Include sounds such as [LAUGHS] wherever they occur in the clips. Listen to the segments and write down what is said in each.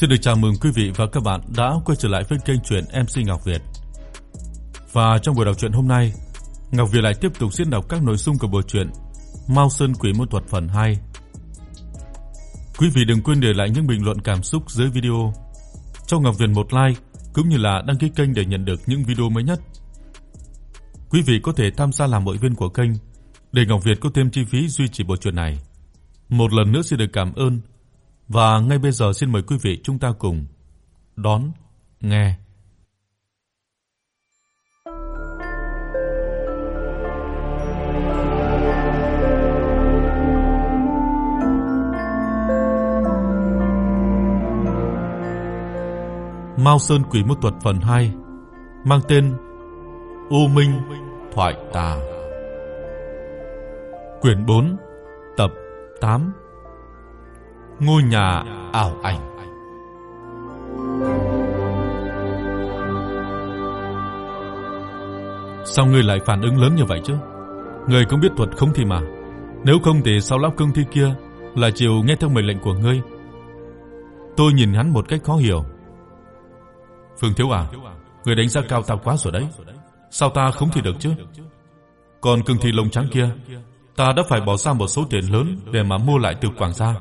Xin được chào mừng quý vị và các bạn đã quay trở lại với kênh truyện MC Ngọc Việt. Và trong buổi đọc truyện hôm nay, Ngọc Việt lại tiếp tục diễn đọc các nội dung của bộ truyện Mao Sơn Quỷ Môn Thuật phần 2. Quý vị đừng quên để lại những bình luận cảm xúc dưới video. Cho Ngọc Việt một like cũng như là đăng ký kênh để nhận được những video mới nhất. Quý vị có thể tham gia làm hội viên của kênh để Ngọc Việt có thêm chi phí duy trì bộ truyện này. Một lần nữa xin được cảm ơn và ngay bây giờ xin mời quý vị chúng ta cùng đón nghe Mao Sơn Quỷ Môn Thuật phần 2 mang tên U Minh Thoại Tà. Quyển 4, tập 8 ngôi nhà ảo ảnh. Sao ngươi lại phản ứng lớn như vậy chứ? Ngươi cũng biết thuật không thì mà. Nếu không thì sao lão cương thi kia là chịu nghe theo mệnh lệnh của ngươi? Tôi nhìn hắn một cách khó hiểu. Phương thiếu à, ngươi đánh giá cao ta quá rồi đấy. Sao ta không thì được chứ? Còn cương thi lông trắng kia, ta đã phải bỏ ra một số tiền lớn để mà mua lại từ Quảng gia.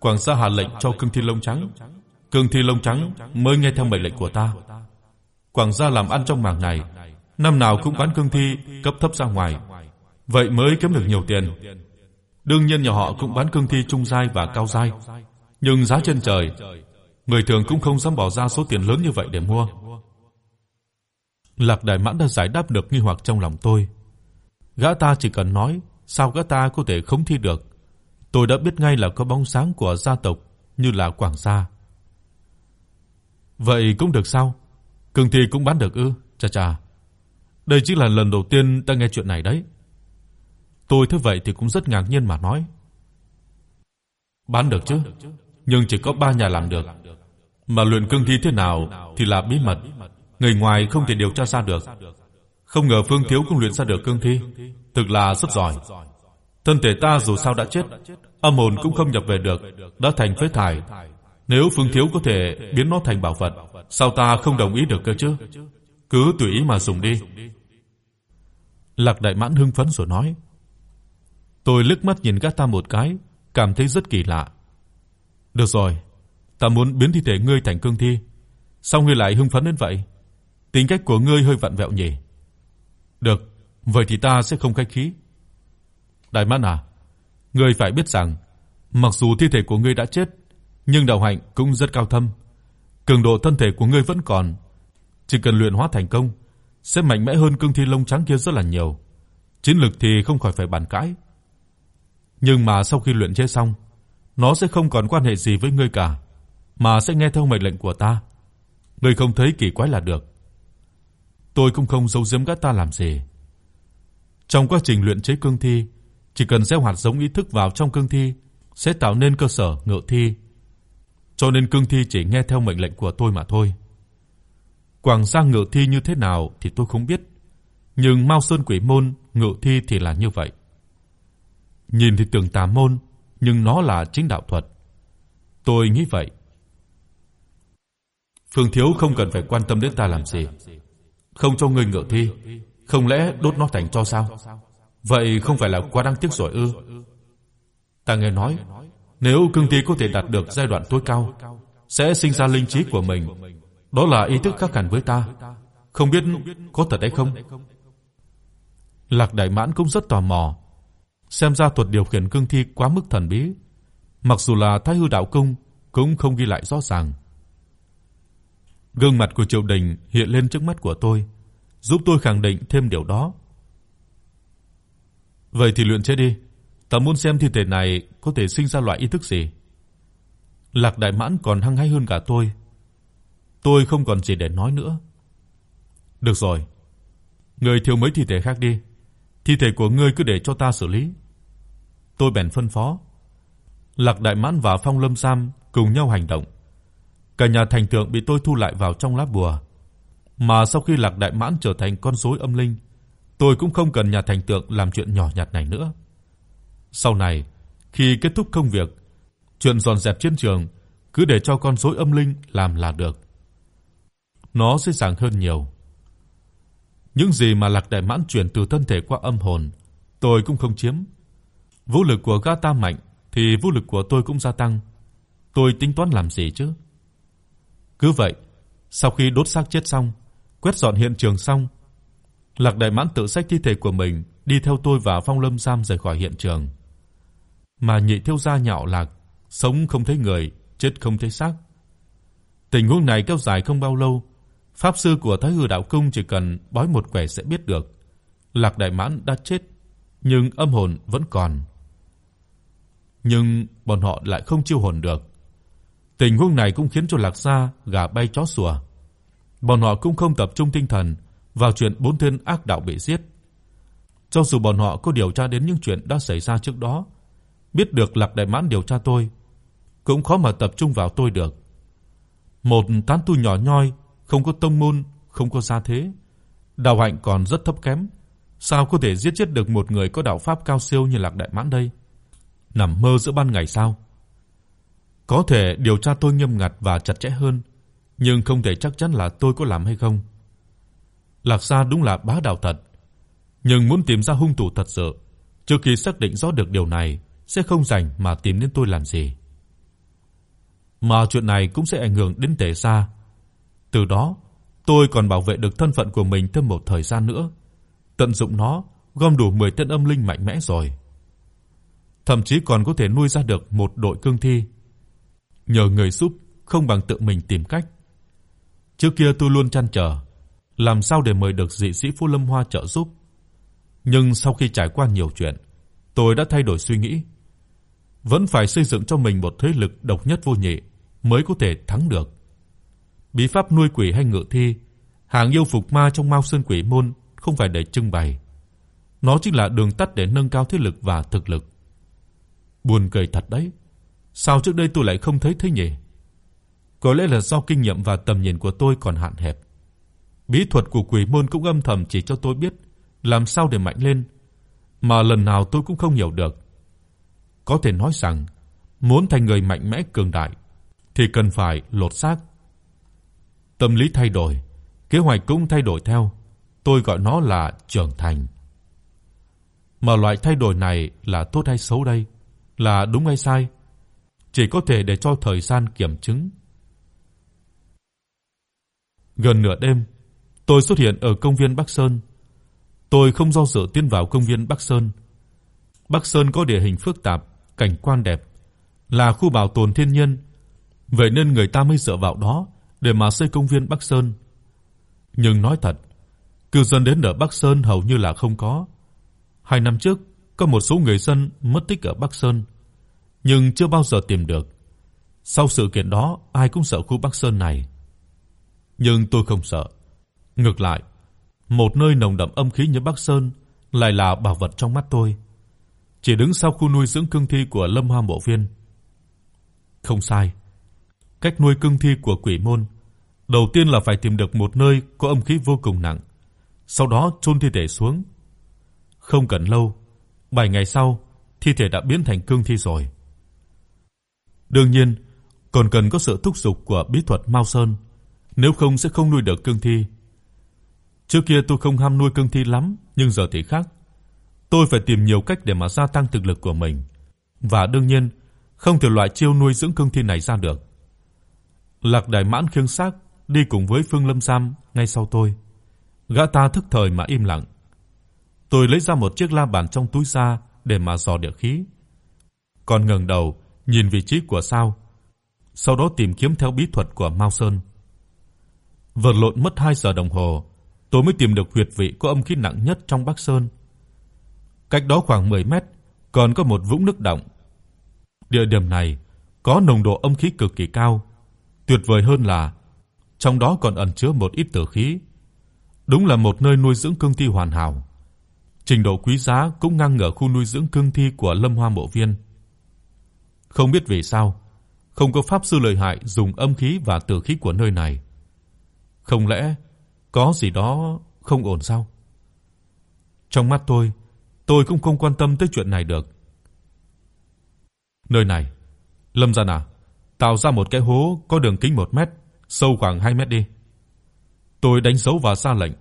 Quảng gia hạ lệnh cho Cương Thi lông trắng. Cương Thi lông trắng mới nghe theo mệnh lệnh của ta. Quảng gia làm ăn trong mảng này, năm nào cũng bán cương thi cấp thấp ra ngoài, vậy mới kiếm được nhiều tiền. Đương nhiên nhà họ cũng bán cương thi trung giai và cao giai, nhưng giá trên trời, người thường cũng không dám bỏ ra số tiền lớn như vậy để mua. Lạc Đại Mãn đã giải đáp được nghi hoặc trong lòng tôi. Gã ta chỉ cần nói, sao gã ta có thể không thi được? Tôi đã biết ngay là có bóng sáng của gia tộc như là Quảng gia. Vậy cũng được sao? Cường thi cũng bán được ư? Chà chà. Đây chỉ là lần đầu tiên ta nghe chuyện này đấy. Tôi thấy vậy thì cũng rất ngạc nhiên mà nói. Bán được chứ, nhưng chỉ có ba nhà làm được. Mà luyện cương thi thế nào thì là bí mật, người ngoài không thể điều tra ra được. Không ngờ Phương Thiếu cũng luyện ra được cương thi, thực là rất giỏi. Thân thể ta dù sao đã chết, âm hồn cũng không nhập về được, đã thành phế thải. Nếu Phương Thiếu có thể biến nó thành bảo vật, sao ta không đồng ý được cơ chứ? Cứ tùy ý mà dùng đi." Lạc Đại Mãn hưng phấn rồi nói. Tôi liếc mắt nhìn gã ta một cái, cảm thấy rất kỳ lạ. "Được rồi, ta muốn biến thi thể ngươi thành cương thi." Sao ngươi lại hưng phấn đến vậy? Tính cách của ngươi hơi vặn vẹo nhỉ? Được, vậy thì ta sẽ không khách khí. Đại Mãn à, ngươi phải biết rằng, mặc dù thi thể của ngươi đã chết, nhưng đạo hạnh cũng rất cao thâm. Cường độ thân thể của ngươi vẫn còn, chỉ cần luyện hóa thành công, sẽ mạnh mẽ hơn cương thi lông trắng kia rất là nhiều. Chiến lực thì không khỏi phải bàn cãi. Nhưng mà sau khi luyện chế xong, nó sẽ không còn quan hệ gì với ngươi cả, mà sẽ nghe theo mệnh lệnh của ta. Ngươi không thấy kỳ quái là được. Tôi cũng không giấu giếm gã ta làm gì. Trong quá trình luyện chế cương thi, chỉ cần gieo hạt giống ý thức vào trong cương thi sẽ tạo nên cơ sở ngự thi. Cho nên cương thi chỉ nghe theo mệnh lệnh của tôi mà thôi. Quảng Giang ngự thi như thế nào thì tôi không biết, nhưng Mao Sơn Quỷ môn ngự thi thì là như vậy. Nhìn thì tưởng tà môn, nhưng nó là chính đạo thuật. Tôi nghĩ vậy. Phương Thiếu không cần phải quan tâm đến ta làm gì. Không cho ngươi ngự thi, không lẽ đốt nó thành tro sao? Vậy không phải là quá đáng tiếc rồi ư? Ta nghe nói, nếu cương thi có thể đạt được giai đoạn tối cao, sẽ sinh ra linh trí của mình. Đó là ý thức khác hẳn với ta. Không biết có thật hay không? Lạc Đại Mãn cũng rất tò mò, xem ra thuật điều khiển cương thi quá mức thần bí, mặc dù là Thái Hư đạo cung cũng không ghi lại rõ ràng. Gương mặt của Triệu Đình hiện lên trước mắt của tôi, giúp tôi khẳng định thêm điều đó. Vậy thì luyện chế đi, ta muốn xem thi thể này có thể sinh ra loại ý thức gì. Lạc Đại Mãn còn hăng hái hơn cả tôi. Tôi không còn gì để nói nữa. Được rồi, ngươi thiếu mấy thi thể khác đi, thi thể của ngươi cứ để cho ta xử lý. Tôi bèn phân phó. Lạc Đại Mãn và Phong Lâm Sam cùng nhau hành động. Cả nhà thành tượng bị tôi thu lại vào trong lá bùa. Mà sau khi Lạc Đại Mãn trở thành con rối âm linh, tôi cũng không cần nhà thành tượng làm chuyện nhỏ nhặt này nữa. Sau này, khi kết thúc công việc, chuyện dọn dẹp chiến trường cứ để cho con rối âm linh làm là được. Nó dễ dàng hơn nhiều. Những gì mà Lạc Đại Mãn truyền từ thân thể qua âm hồn, tôi cũng không chiếm. Vũ lực của gã ta mạnh thì vũ lực của tôi cũng gia tăng. Tôi tính toán làm gì chứ? Cứ vậy, sau khi đốt xác chết xong, quét dọn hiện trường xong, Lạc Đại Mãn tự xách thi thể của mình đi theo tôi và Phong Lâm Sam rời khỏi hiện trường. Mà Nhị thiếu gia nhạo Lạc, sống không thấy người, chết không thấy xác. Tình huống này kéo dài không bao lâu, pháp sư của Thái Hư đạo cung chỉ cần bói một quẻ sẽ biết được. Lạc Đại Mãn đã chết, nhưng âm hồn vẫn còn. Nhưng bọn họ lại không chiêu hồn được. Tình huống này cũng khiến cho Lạc gia gà bay chó sủa. Bọn họ cũng không tập trung tinh thần vào chuyện bốn tên ác đạo bị giết. Cho dù bọn họ có điều tra đến những chuyện đã xảy ra trước đó, biết được Lạc Đại Mãn điều tra tôi, cũng khó mà tập trung vào tôi được. Một tán tu nhỏ nhoi, không có tông môn, không có gia thế, đạo hạnh còn rất thấp kém, sao có thể giết chết được một người có đạo pháp cao siêu như Lạc Đại Mãn đây? Nằm mơ giữa ban ngày sao? Có thể điều tra tôi nghiêm ngặt và chặt chẽ hơn, nhưng không thể chắc chắn là tôi có làm hay không. Lạc Gia đúng là bá đạo thật, nhưng muốn tìm ra hung thủ thật sự, trước khi xác định rõ được điều này, sẽ không rảnh mà tìm đến tôi làm gì. Mà chuyện này cũng sẽ ảnh hưởng đến Tề gia. Từ đó, tôi còn bảo vệ được thân phận của mình thêm một thời gian nữa, tận dụng nó, gom đủ 10 tên âm linh mạnh mẽ rồi. Thậm chí còn có thể nuôi ra được một đội cương thi. Nhờ người giúp không bằng tự mình tìm cách. Trước kia tôi luôn chăn trở làm sao để mời được dị sĩ Phú Lâm Hoa trợ giúp. Nhưng sau khi trải qua nhiều chuyện, tôi đã thay đổi suy nghĩ. Vẫn phải xây dựng cho mình một thế lực độc nhất vô nhị mới có thể thắng được. Bí pháp nuôi quỷ hay ngự thi, hàng yêu phục ma trong Mao Sơn Quỷ môn không phải để trưng bày. Nó chính là đường tắt để nâng cao thế lực và thực lực. Buồn cười thật đấy. Sao trước đây tôi lại không thấy thế nhỉ? Có lẽ là do kinh nghiệm và tầm nhìn của tôi còn hạn hẹp. Bí thuật của quỷ môn cũng âm thầm chỉ cho tôi biết làm sao để mạnh lên, mà lần nào tôi cũng không hiểu được. Có thể nói rằng, muốn thành người mạnh mẽ cường đại thì cần phải lột xác. Tâm lý thay đổi, kế hoạch cũng thay đổi theo, tôi gọi nó là trưởng thành. Mà loại thay đổi này là tốt hay xấu đây? Là đúng hay sai? Chỉ có thể để cho thời gian kiểm chứng. Gần nửa đêm, tôi xuất hiện ở công viên Bắc Sơn. Tôi không do dự tiến vào công viên Bắc Sơn. Bắc Sơn có địa hình phức tạp, cảnh quan đẹp, là khu bảo tồn thiên nhiên, vậy nên người ta mới dựa vào đó để mà xây công viên Bắc Sơn. Nhưng nói thật, cư dân đến ở Bắc Sơn hầu như là không có. Hai năm trước, có một số người dân mất tích ở Bắc Sơn, nhưng chưa bao giờ tìm được. Sau sự kiện đó, ai cũng sợ khu Bắc Sơn này. Nhưng tôi không sợ. Ngược lại, một nơi nồng đậm âm khí như Bắc Sơn lại là bảo vật trong mắt tôi. Chỉ đứng sau khu nuôi dưỡng cương thi của Lâm Hoa Mộ Viên. Không sai. Cách nuôi cương thi của Quỷ môn, đầu tiên là phải tìm được một nơi có âm khí vô cùng nặng, sau đó chôn thi thể xuống. Không cần lâu, 7 ngày sau, thi thể đã biến thành cương thi rồi. Đương nhiên, còn cần có sự thúc giục của bí thuật Mao Sơn, nếu không sẽ không nuôi được cương thi. Trước kia tôi không ham nuôi cương thi lắm, nhưng giờ thì khác. Tôi phải tìm nhiều cách để mà gia tăng thực lực của mình, và đương nhiên, không thể loại chiêu nuôi dưỡng cương thi này ra được. Lạc Đại Mãn khiêng xác đi cùng với Phương Lâm Sam ngay sau tôi. Gã ta thức thời mà im lặng. Tôi lấy ra một chiếc la bàn trong túi ra để mà dò địa khí. Còn ngẩng đầu nhìn vị trí của sao, sau đó tìm kiếm theo bí thuật của Mao Sơn. Vật lộn mất 2 giờ đồng hồ, tôi mới tìm được huyệt vị có âm khí nặng nhất trong Bắc Sơn. Cách đó khoảng 10 mét còn có một vũng nước động. Địa điểm này có nồng độ âm khí cực kỳ cao, tuyệt vời hơn là trong đó còn ẩn chứa một ít tử khí. Đúng là một nơi nuôi dưỡng cương thi hoàn hảo. Trình độ quý giá cũng ngang ngửa khu nuôi dưỡng cương thi của Lâm Hoa Mộ Viên. Không biết vì sao, không có pháp sư lợi hại dùng âm khí và tử khí của nơi này. Không lẽ có gì đó không ổn sao? Trong mắt tôi, tôi cũng không quan tâm tới chuyện này được. Nơi này, Lâm gia à, tạo ra một cái hố có đường kính 1 mét, sâu khoảng 2 mét đi. Tôi đánh dấu và ra lệnh.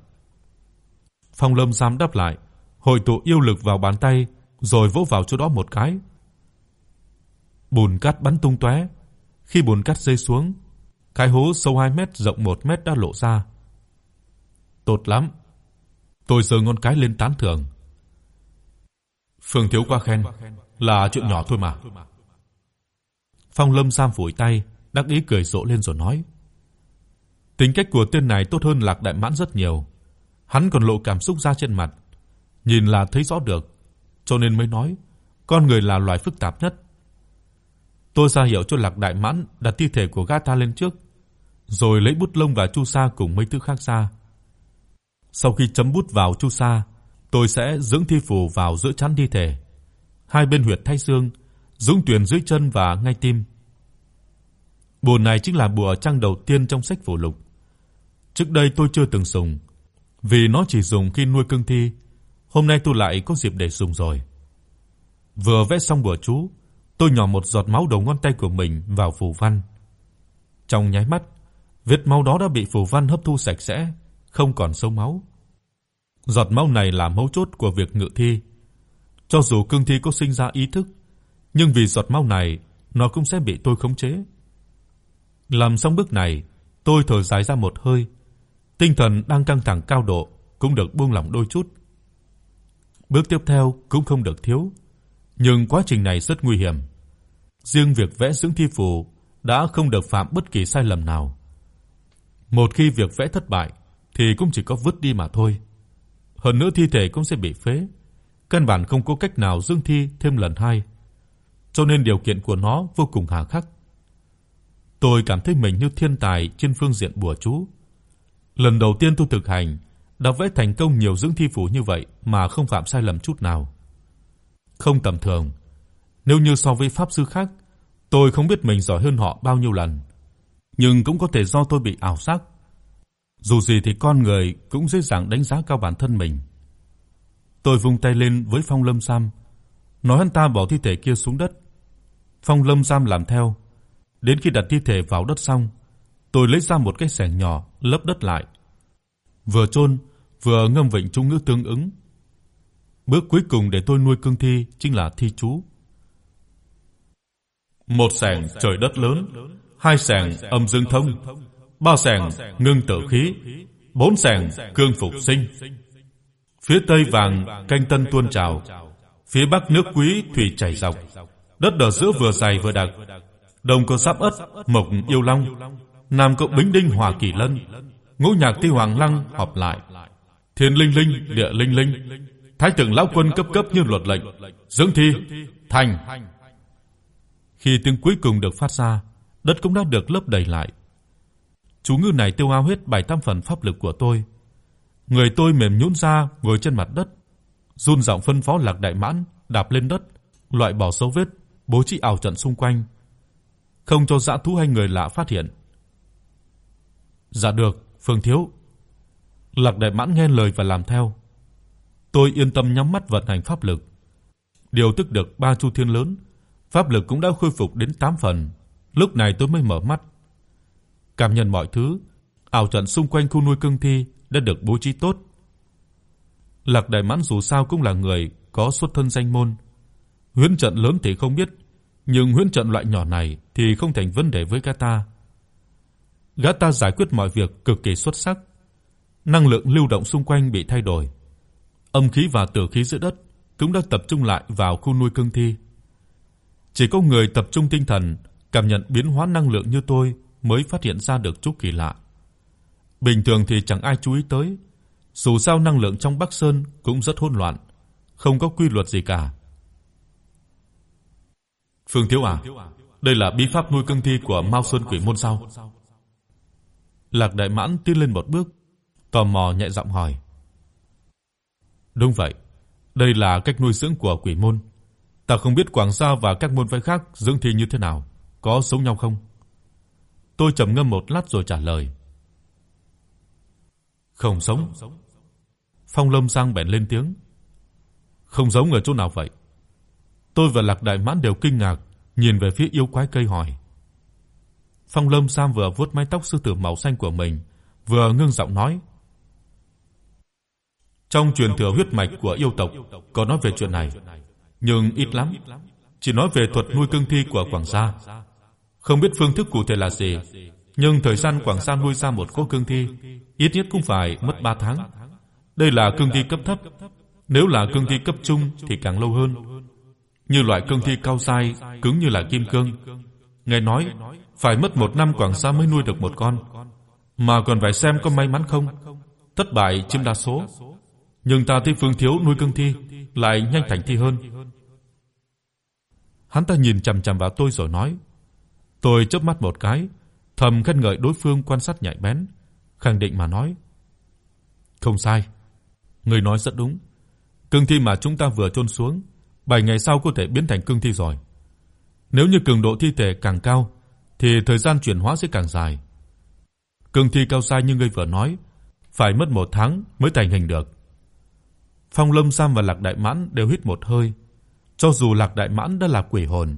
Phong Lâm giám đáp lại, hội tụ yêu lực vào bàn tay, rồi vỗ vào chỗ đó một cái. Bùn cát bắn tung tóe. Khi bùn cát rơi xuống, cái hố sâu 2 mét rộng 1 mét đã lộ ra. Tốt lắm. Tôi giơ ngón cái lên tán thưởng. Phương thiếu qua khen, là chuyện nhỏ thôi mà. Phong Lâm Sam phủi tay, đắc ý cười rộ lên rồi nói: Tính cách của tên này tốt hơn Lạc Đại Mãn rất nhiều. Hắn còn lộ cảm xúc ra trên mặt, nhìn là thấy rõ được, cho nên mới nói, con người là loài phức tạp nhất. Tôi ra hiệu cho Lạc Đại Mãn đặt thi thể của gã ta lên trước, rồi lấy bút lông và chu sa cùng mấy thứ khác ra. Sau khi chấm bút vào chu sa, tôi sẽ dưỡng thi phù vào giữa chắn thi thể, hai bên huyệt thái dương, dũng tuyền dưới chân và ngay tim. Bùa này chính là bùa trang đầu tiên trong sách phù lục. Trước đây tôi chưa từng dùng, vì nó chỉ dùng khi nuôi cương thi. Hôm nay tôi lại có dịp để dùng rồi. Vừa vẽ xong bùa chú, tôi nhỏ một giọt máu đầu ngón tay của mình vào phù văn. Trong nháy mắt, vết máu đó đã bị phù văn hấp thu sạch sẽ, không còn sâu máu. Giọt máu này là mấu chốt của việc ngự thi. Cho dù cương thi có sinh ra ý thức, nhưng vì giọt máu này, nó cũng sẽ bị tôi khống chế. Làm xong bước này, tôi thở dài ra một hơi. Tinh thần đang căng thẳng cao độ cũng được buông lỏng đôi chút. Bước tiếp theo cũng không được thiếu, nhưng quá trình này rất nguy hiểm. Riêng việc vẽ dưỡng thi phù đã không được phạm bất kỳ sai lầm nào. Một khi việc vẽ thất bại thì cũng chỉ có vứt đi mà thôi. Hơn nữa thi thể cũng sẽ bị phế, căn bản không có cách nào dương thi thêm lần hai. Cho nên điều kiện của nó vô cùng hà khắc. Tôi cảm thấy mình như thiên tài trên phương diện bùa chú. Lần đầu tiên tôi thực hành, đã vẽ thành công nhiều dưỡng thi phù như vậy mà không phạm sai lầm chút nào. Không tầm thường. Nếu như so với pháp sư khác, tôi không biết mình giỏi hơn họ bao nhiêu lần, nhưng cũng có thể do tôi bị ảo giác. Dù gì thì con người cũng dễ dàng đánh giá cao bản thân mình. Tôi vung tay lên với Phong Lâm Sam, nói hắn ta bỏ thi thể kia xuống đất. Phong Lâm Sam làm theo. Đến khi đặt thi thể vào đất xong, tôi lấy ra một cái xẻng nhỏ lấp đất lại. Vừa chôn, vừa ngâm vịnh trung ngữ tương ứng. Bước cuối cùng để tôi nuôi cương thi chính là thi chú. Một xẻng trời đất lớn, hai xẻng âm dương thông, ba sàng ngưng tử khí, bốn sàng cương phục sinh. Phía tây vàng canh tân tuôn trào, phía bắc nước quý thủy chảy dọc, đất đờ giữa vừa dày vừa đặc, đông có sáp ất, mộc yêu long, nam có bính đinh hỏa kỷ lân, ngũ nhạc ti hoàng lăng hợp lại, thiên linh linh, địa linh linh, thái thượng lão quân cấp cấp như luật lệnh, dưỡng thi, thành. Khi tiếng cuối cùng được phát ra, đất cũng đã được lấp đầy lại. Chú ngư này tiêu hao hết bảy tam phần pháp lực của tôi. Người tôi mềm nhũn ra, ngồi trên mặt đất, run giọng phân phó Lạc Đại Mãn đạp lên đất, loại bỏ dấu vết, bố trí ảo trận xung quanh, không cho dã thú hay người lạ phát hiện. Dạ được, Phương thiếu. Lạc Đại Mãn nghe lời và làm theo. Tôi yên tâm nhắm mắt vận hành pháp lực. Điều tức được ba chu thiên lớn, pháp lực cũng đã khôi phục đến 8 phần. Lúc này tôi mới mở mắt. Cảm nhận mọi thứ, ảo trận xung quanh khu nuôi cương thi đã được bố trí tốt. Lạc Đại Mãn dù sao cũng là người có xuất thân danh môn. Huyễn trận lớn thì không biết, nhưng huyễn trận loại nhỏ này thì không thành vấn đề với gã ta. Gã ta giải quyết mọi việc cực kỳ xuất sắc. Năng lượng lưu động xung quanh bị thay đổi. Âm khí và tử khí giữa đất cũng đã tập trung lại vào khu nuôi cương thi. Chỉ có người tập trung tinh thần, cảm nhận biến hóa năng lượng như tôi mới phát hiện ra được chút kỳ lạ. Bình thường thì chẳng ai chú ý tới, dù sao năng lượng trong Bắc Sơn cũng rất hỗn loạn, không có quy luật gì cả. Phương Thiếu à, đây là bí pháp nuôi cương thi của Mao Sơn Quỷ môn sao? Lạc Đại Mãn tiến lên một bước, tò mò nhẹ giọng hỏi. Đúng vậy, đây là cách nuôi dưỡng của quỷ môn. Ta không biết Quảng Sa và các môn phái khác dưỡng thi như thế nào, có giống nhau không? Tôi trầm ngâm một lát rồi trả lời. Không sống Phong Lâm Giang bèn lên tiếng. Không giống ở chỗ nào vậy? Tôi và Lạc Đại Mãn đều kinh ngạc, nhìn về phía yêu quái cây hỏi. Phong Lâm Sam vừa vuốt mái tóc sư tử màu xanh của mình, vừa ngưng giọng nói: "Trong truyền thừa huyết mạch của yêu tộc có nói về chuyện này, nhưng ít lắm, chỉ nói về thuật nuôi cương thi của Quảng gia. Không biết phương thức cụ thể là gì, nhưng thời gian Quảng gia nuôi ra một cô cương thi, ít nhất cũng phải mất 3 tháng. Đây là cương thi cấp thấp, nếu là cương thi cấp trung thì càng lâu hơn. Như loại cương thi cao dai, cứng như là kim cương. Nghe nói phải mất một năm Quảng Sa mới nuôi được một con, mà còn phải xem có may mắn không. Thất bại chiếm đa số. Nhưng ta thấy Phương Thiếu nuôi cương thi lại nhanh thành thi hơn. Hắn ta nhìn chằm chằm vào tôi rồi nói: Tôi chớp mắt một cái, thầm khen ngợi đối phương quan sát nhạy bén, khẳng định mà nói: "Không sai, người nói rất đúng. Cương thi mà chúng ta vừa chôn xuống, 7 ngày sau có thể biến thành cương thi rồi. Nếu như cường độ thi thể càng cao thì thời gian chuyển hóa sẽ càng dài. Cương thi cao sai như ngươi vừa nói, phải mất 1 tháng mới thành hình được." Phong Lâm Sam và Lạc Đại Mãn đều hít một hơi. Cho dù Lạc Đại Mãn đã là quỷ hồn,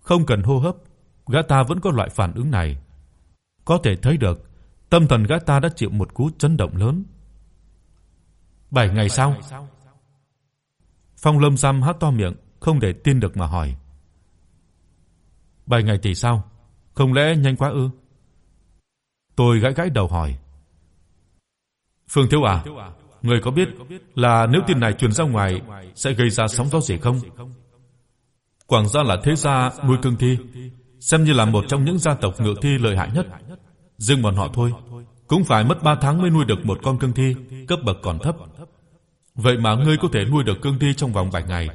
không cần hô hấp, gã ta vẫn có loại phản ứng này. Có thể thấy được, tâm thần gã ta đã chịu một cú chấn động lớn. 7 ngày sau. Phong Lâm Sam há to miệng, không để tin được mà hỏi. 7 ngày thì sao? Không lẽ nhanh quá ư? Tôi gãi gãi đầu hỏi. Phương Thiếu à, người có biết là nếu tin này truyền ra ngoài sẽ gây ra sóng gió gì không? Quảng gia là thế gia nuôi cương thi, xem như là một trong những gia tộc ngự thi lợi hại nhất. Riêng bọn họ thôi, cũng phải mất 3 tháng mới nuôi được một con cương thi cấp bậc còn thấp. Vậy mà ngươi có thể nuôi được cương thi trong vòng 7 ngày.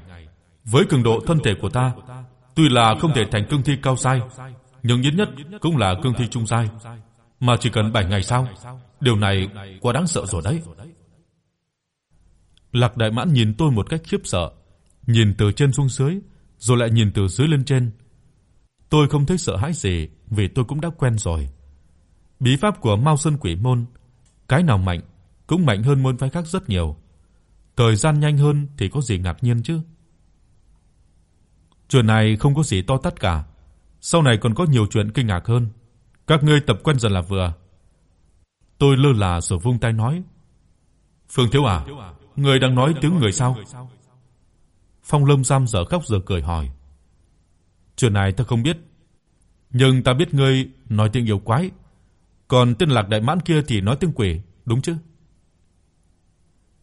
Với cường độ thân thể của ta, tuy là không thể thành cương thi cao sai, nhưng ít nhất cũng là cương thi trung giai, mà chỉ cần 7 ngày sau, điều này quá đáng sợ rồi đấy. Lạc Đại Mãn nhìn tôi một cách khiếp sợ, nhìn từ trên xuống dưới, rồi lại nhìn từ dưới lên trên. Tôi không thấy sợ hãi gì, vì tôi cũng đã quen rồi. Bí pháp của Mao Sơn Quỷ môn, cái nào mạnh cũng mạnh hơn môn phái khác rất nhiều. Thời gian nhanh hơn thì có gì ngạc nhiên chứ? Chuyện này không có gì to tát cả, sau này còn có nhiều chuyện kinh ngạc hơn. Các ngươi tập quen dần là vừa. Tôi lơ là rồi vung tay nói: "Phương thiếu à, người đang nói tiếng người sao?" Phong Lâm Giam giờ khóc giờ cười hỏi: "Chuyện này ta không biết, nhưng ta biết ngươi nói tiếng yêu quái, còn tên Lạc Đại Mãn kia thì nói tiếng quỷ, đúng chứ?"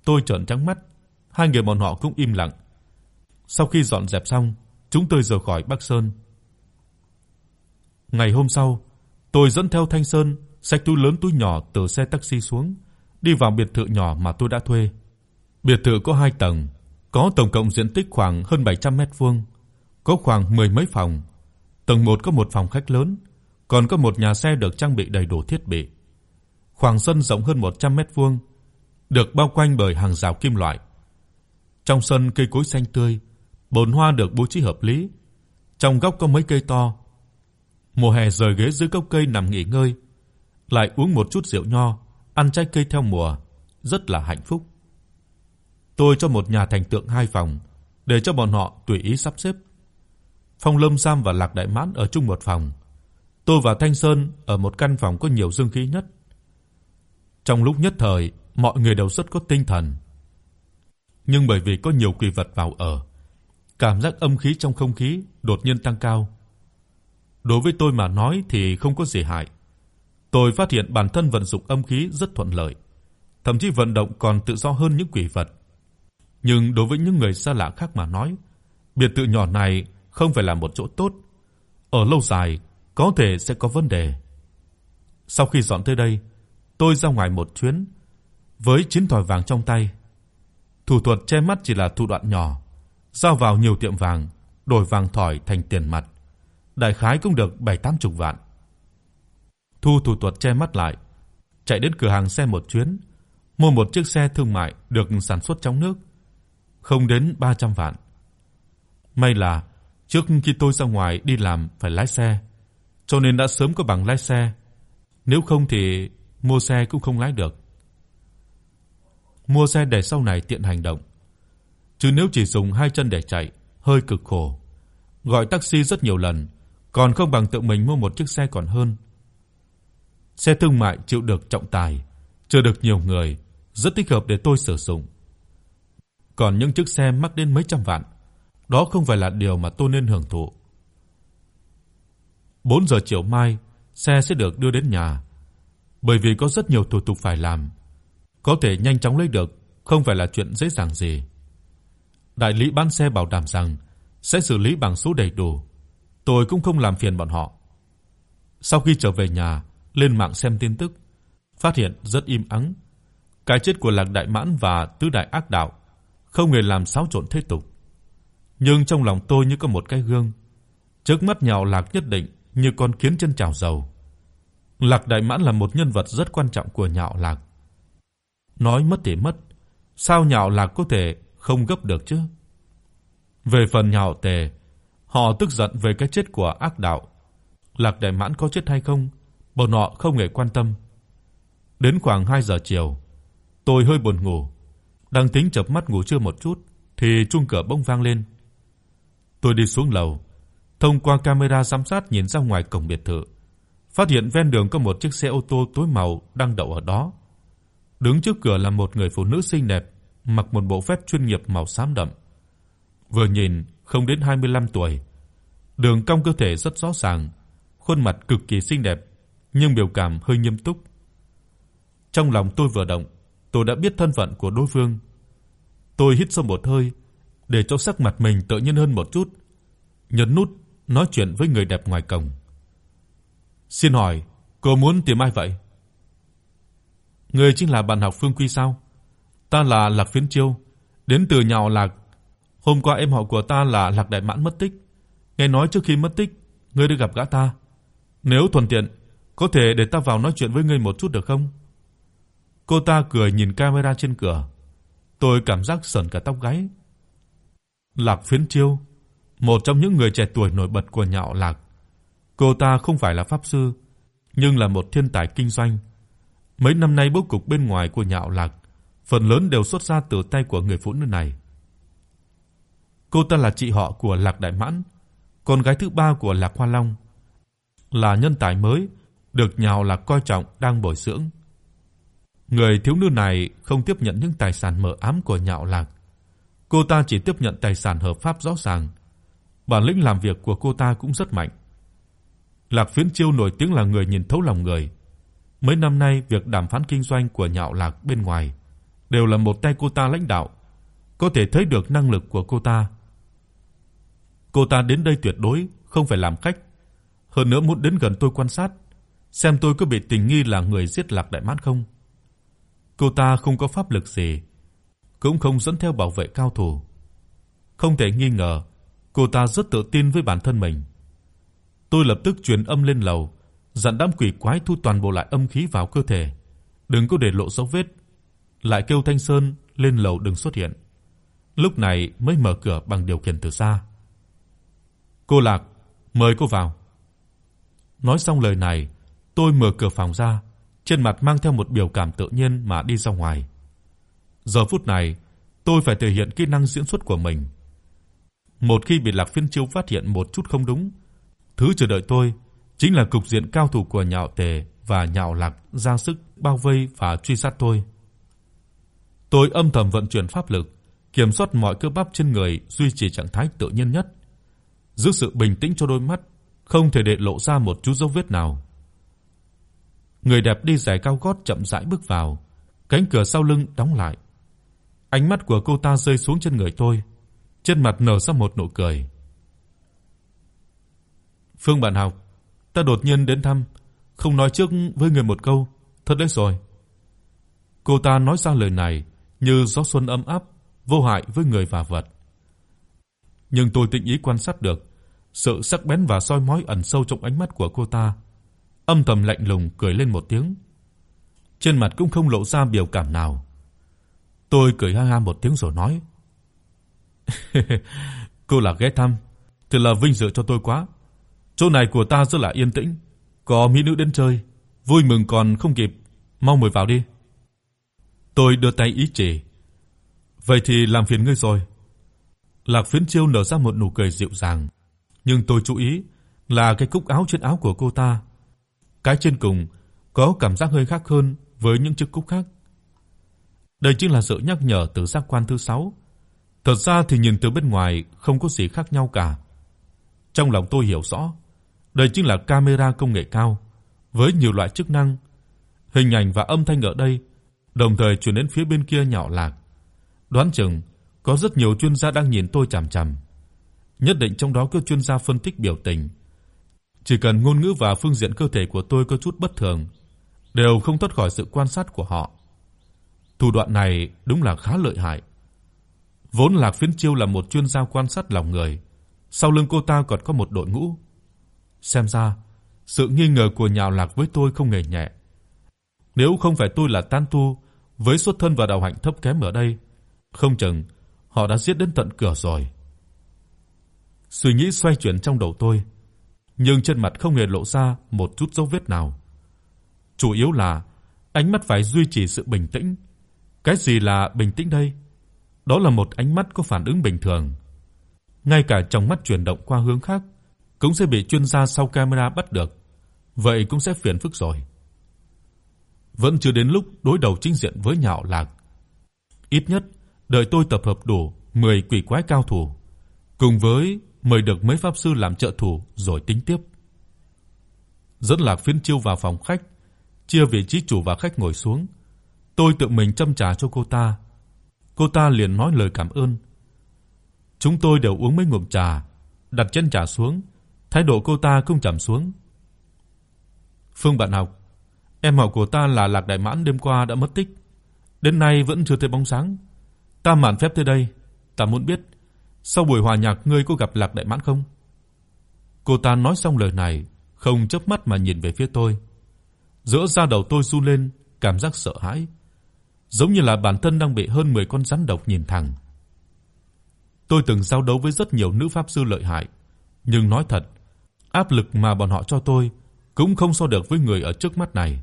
Tôi trợn trắng mắt, hai người bọn họ cũng im lặng. Sau khi dọn dẹp xong, chúng tôi rời khỏi Bắc Sơn. Ngày hôm sau, tôi dẫn theo Thanh Sơn, xách túi lớn túi nhỏ từ xe taxi xuống, đi vào biệt thự nhỏ mà tôi đã thuê. Biệt thự có 2 tầng, có tổng cộng diện tích khoảng hơn 700 mét vuông, có khoảng mười mấy phòng. Tầng 1 có một phòng khách lớn, còn có một nhà xe được trang bị đầy đủ thiết bị. Khoảng sân rộng hơn 100 mét vuông, được bao quanh bởi hàng rào kim loại. Trong sân cây cối xanh tươi, bồn hoa được bố trí hợp lý. Trong góc có mấy cây to. Mùa hè rời ghế dưới gốc cây nằm nghỉ ngơi, lại uống một chút rượu nho, ăn trái cây theo mùa, rất là hạnh phúc. Tôi cho một nhà thành tượng hai phòng, để cho bọn họ tùy ý sắp xếp. Phong Lâm Sam và Lạc Đại Mãn ở chung một phòng. Tôi và Thanh Sơn ở một căn phòng có nhiều dương khí nhất. Trong lúc nhất thời, mọi người đều rất có tinh thần. Nhưng bởi vì có nhiều quỷ vật vào ở, cảm giác âm khí trong không khí đột nhiên tăng cao. Đối với tôi mà nói thì không có gì hại. Tôi phát hiện bản thân vận dụng âm khí rất thuận lợi, thậm chí vận động còn tự do hơn những quỷ vật. Nhưng đối với những người xa lạ khác mà nói, biệt thự nhỏ này không phải là một chỗ tốt, ở lâu dài có thể sẽ có vấn đề. Sau khi dọn tới đây, tôi ra ngoài một chuyến với chiến thỏi vàng trong tay. Thủ thuật che mắt chỉ là thủ đoạn nhỏ, giao vào nhiều tiệm vàng, đổi vàng thỏi thành tiền mặt, đại khái cũng được 7-8 chục vạn. Thu thủ thuật che mắt lại, chạy đến cửa hàng xe một chuyến, mua một chiếc xe thương mại được sản xuất trong nước, không đến 300 vạn. May là trước khi tôi ra ngoài đi làm phải lái xe, cho nên đã sớm có bằng lái xe, nếu không thì mua xe cũng không lái được mua xe để sau này tiện hành động. Chứ nếu chỉ dùng hai chân để chạy, hơi cực khổ. Gọi taxi rất nhiều lần, còn không bằng tự mình mua một chiếc xe còn hơn, xe thương mại chịu được trọng tài, chở được nhiều người, rất thích hợp để tôi sử dụng. Còn những chiếc xe mắc đến mấy trăm vạn, đó không phải là điều mà tôi nên hưởng thụ. 4 giờ chiều mai, xe sẽ được đưa đến nhà. Bởi vì có rất nhiều thủ tục phải làm, có thể nhanh chóng lấy được không phải là chuyện dễ dàng gì. Đại lý bán xe bảo đảm rằng sẽ xử lý bằng số đầy đủ. Tôi cũng không làm phiền bọn họ. Sau khi trở về nhà, lên mạng xem tin tức, phát hiện rất im ắng. Cái chết của Lạc Đại Mãn và Tứ Đại Ác Đạo không hề làm xáo trộn thế tục. Nhưng trong lòng tôi như có một cái gương, trước mắt nhạo Lạc nhất định như con kiến chân chảo dầu. Lạc Đại Mãn là một nhân vật rất quan trọng của nhạo Lạc. Nói mất thì mất, sao nhạo Lạc có thể không gấp được chứ? Về phần nhạo Tề, họ tức giận về cái chết của ác đạo. Lạc Đại Mãn có chết hay không, bọn họ không hề quan tâm. Đến khoảng 2 giờ chiều, tôi hơi buồn ngủ, đang tính chợp mắt ngủ trưa một chút thì chuông cửa bỗng vang lên. Tôi đi xuống lầu, thông qua camera giám sát nhìn ra ngoài cổng biệt thự, phát hiện ven đường có một chiếc xe ô tô tối màu đang đậu ở đó. Đứng trước cửa là một người phụ nữ xinh đẹp, mặc một bộ vest chuyên nghiệp màu xám đậm. Vừa nhìn không đến 25 tuổi, đường cong cơ thể rất rõ ràng, khuôn mặt cực kỳ xinh đẹp, nhưng biểu cảm hơi nghiêm túc. Trong lòng tôi vừa động, tôi đã biết thân phận của đối phương. Tôi hít sâu một hơi để cho sắc mặt mình tự nhiên hơn một chút, nhấn nút nói chuyện với người đẹp ngoài cổng. "Xin hỏi, cô muốn tìm ai vậy?" "Người chính là bạn học Phương Quy sao? Ta là Lạc Phiến Chiêu, đến từ nhà họ Lạc. Hôm qua em họ của ta là Lạc Đại Mãn mất tích. Nghe nói trước khi mất tích, ngươi đã gặp gã ta. Nếu thuận tiện, có thể để ta vào nói chuyện với ngươi một chút được không?" Cô ta cười nhìn camera trên cửa. Tôi cảm giác sởn cả tóc gáy. Lạc Phiến Chiêu, một trong những người trẻ tuổi nổi bật của nhà họ Lạc. Cô ta không phải là pháp sư, nhưng là một thiên tài kinh doanh. Mấy năm nay bố cục bên ngoài của nhà họ Lạc phần lớn đều xuất ra từ tay của người phụ nữ này. Cô ta là chị họ của Lạc Đại Mãn, con gái thứ ba của Lạc Hoa Long, là nhân tài mới được nhà họ Lạc coi trọng đang bồi dưỡng. Người thiếu nữ này không tiếp nhận những tài sản mờ ám của nhà họ Lạc. Cô ta chỉ tiếp nhận tài sản hợp pháp rõ ràng. Bản lĩnh làm việc của cô ta cũng rất mạnh. Lạc Phiến Chiêu nổi tiếng là người nhìn thấu lòng người. Mấy năm nay việc đàm phán kinh doanh của nhà họ Lạc bên ngoài đều là một tay cô ta lãnh đạo, có thể thấy được năng lực của cô ta. Cô ta đến đây tuyệt đối không phải làm khách, hơn nữa muốn đến gần tôi quan sát, xem tôi có bị tình nghi là người giết Lạc Đại Mãn không. Cô ta không có pháp lực gì, cũng không dẫn theo bảo vệ cao thủ. Không thể nghi ngờ, cô ta rất tự tin với bản thân mình. Tôi lập tức truyền âm lên lầu, dặn đám quỷ quái thu toàn bộ lại âm khí vào cơ thể, đừng có để lộ dấu vết. Lại kêu Thanh Sơn lên lầu đừng xuất hiện. Lúc này mới mở cửa bằng điều khiển từ xa. "Cô Lạc, mời cô vào." Nói xong lời này, tôi mở cửa phòng ra, trên mặt mang theo một biểu cảm tự nhiên mà đi ra ngoài. Giờ phút này, tôi phải thể hiện kỹ năng diễn xuất của mình. Một khi bị Lạc Phiên Chiêu phát hiện một chút không đúng, thứ chờ đợi tôi chính là cục diện cao thủ của Nhạo Tề và Nhạo Lạc ra sức bao vây và truy sát tôi. Tôi âm thầm vận chuyển pháp lực, kiểm soát mọi cơ bắp trên người duy trì trạng thái tự nhiên nhất, giữ sự bình tĩnh cho đôi mắt, không thể để lộ ra một chút dấu vết nào. Người đẹp đi giày cao gót chậm rãi bước vào, cánh cửa sau lưng đóng lại. Ánh mắt của cô ta rơi xuống trên người tôi, trên mặt nở ra một nụ cười. "Phương bạn học, ta đột nhiên đến thăm, không nói trước với người một câu, thật đấy rồi." Cô ta nói ra lời này như gió xuân ấm áp, vô hại với người và vật. Nhưng tôi tinh ý quan sát được sự sắc bén và soi mói ẩn sâu trong ánh mắt của cô ta âm thầm lạnh lùng cười lên một tiếng. Trên mặt cũng không lộ ra biểu cảm nào. Tôi cười ha ha một tiếng rồi nói: [LAUGHS] "Cô là ghé thăm, thật là vinh dự cho tôi quá. Chỗ này của ta rất là yên tĩnh, có mỹ nữ đến chơi, vui mừng còn không kịp, mau mời vào đi." Tôi đưa tay ý chỉ. "Vậy thì làm phiền ngươi rồi." Lạc Phiến Chiêu nở ra một nụ cười dịu dàng, nhưng tôi chú ý là cái cúc áo trên áo của cô ta cái trên cùng có cảm giác hơi khác hơn với những chiếc cúc khác. Đây chính là sự nhắc nhở từ giác quan thứ 6. Thật ra thì nhìn từ bên ngoài không có gì khác nhau cả. Trong lòng tôi hiểu rõ, đây chính là camera công nghệ cao với nhiều loại chức năng. Hình ảnh và âm thanh ở đây đồng thời truyền đến phía bên kia nhỏ lạc. Đoán chừng có rất nhiều chuyên gia đang nhìn tôi chằm chằm. Nhất định trong đó có chuyên gia phân tích biểu tình. Chỉ cần ngôn ngữ và phương diện cơ thể của tôi có chút bất thường, đều không thoát khỏi sự quan sát của họ. Thủ đoạn này đúng là khá lợi hại. Vốn Lạc Phiến Chiêu là một chuyên gia quan sát lòng người, sau lưng cô ta còn có một đội ngũ. Xem ra, sự nghi ngờ của Nhạo Lạc với tôi không hề nhẹ. Nếu không phải tôi là Tan Tu với xuất thân và đạo hạnh thấp kém ở đây, không chừng họ đã giết đến tận cửa rồi. Suy nghĩ xoay chuyển trong đầu tôi, nhưng trên mặt không hề lộ ra một chút dấu vết nào. Chủ yếu là ánh mắt phải duy trì sự bình tĩnh. Cái gì là bình tĩnh đây? Đó là một ánh mắt có phản ứng bình thường. Ngay cả trong mắt chuyển động qua hướng khác cũng sẽ bị chuyên gia sau camera bắt được. Vậy cũng sẽ phiền phức rồi. Vẫn chưa đến lúc đối đầu chính diện với Nhạo Lạc. Ít nhất đợi tôi tập hợp đủ 10 quỷ quái cao thủ, cùng với mời được mấy pháp sư làm trợ thủ rồi tính tiếp. Dẫn Lạc Phiến Chiêu vào phòng khách, chia vị trí chủ và khách ngồi xuống. Tôi tự mình châm trà cho cô ta. Cô ta liền nói lời cảm ơn. Chúng tôi đều uống mấy ngụm trà, đặt chân trà xuống, thái độ cô ta cũng trầm xuống. Phương bạn học, em họ của ta là Lạc Đại Mãn đêm qua đã mất tích, đến nay vẫn chưa thấy bóng dáng, Ta mạn phép tới đây, ta muốn biết sau buổi hòa nhạc ngươi có gặp Lạc Đại Mãn không? Cô ta nói xong lời này, không chớp mắt mà nhìn về phía tôi. Giữa da đầu tôi run lên, cảm giác sợ hãi, giống như là bản thân đang bị hơn 10 con rắn độc nhìn thẳng. Tôi từng giao đấu với rất nhiều nữ pháp sư lợi hại, nhưng nói thật, áp lực mà bọn họ cho tôi cũng không so được với người ở trước mắt này.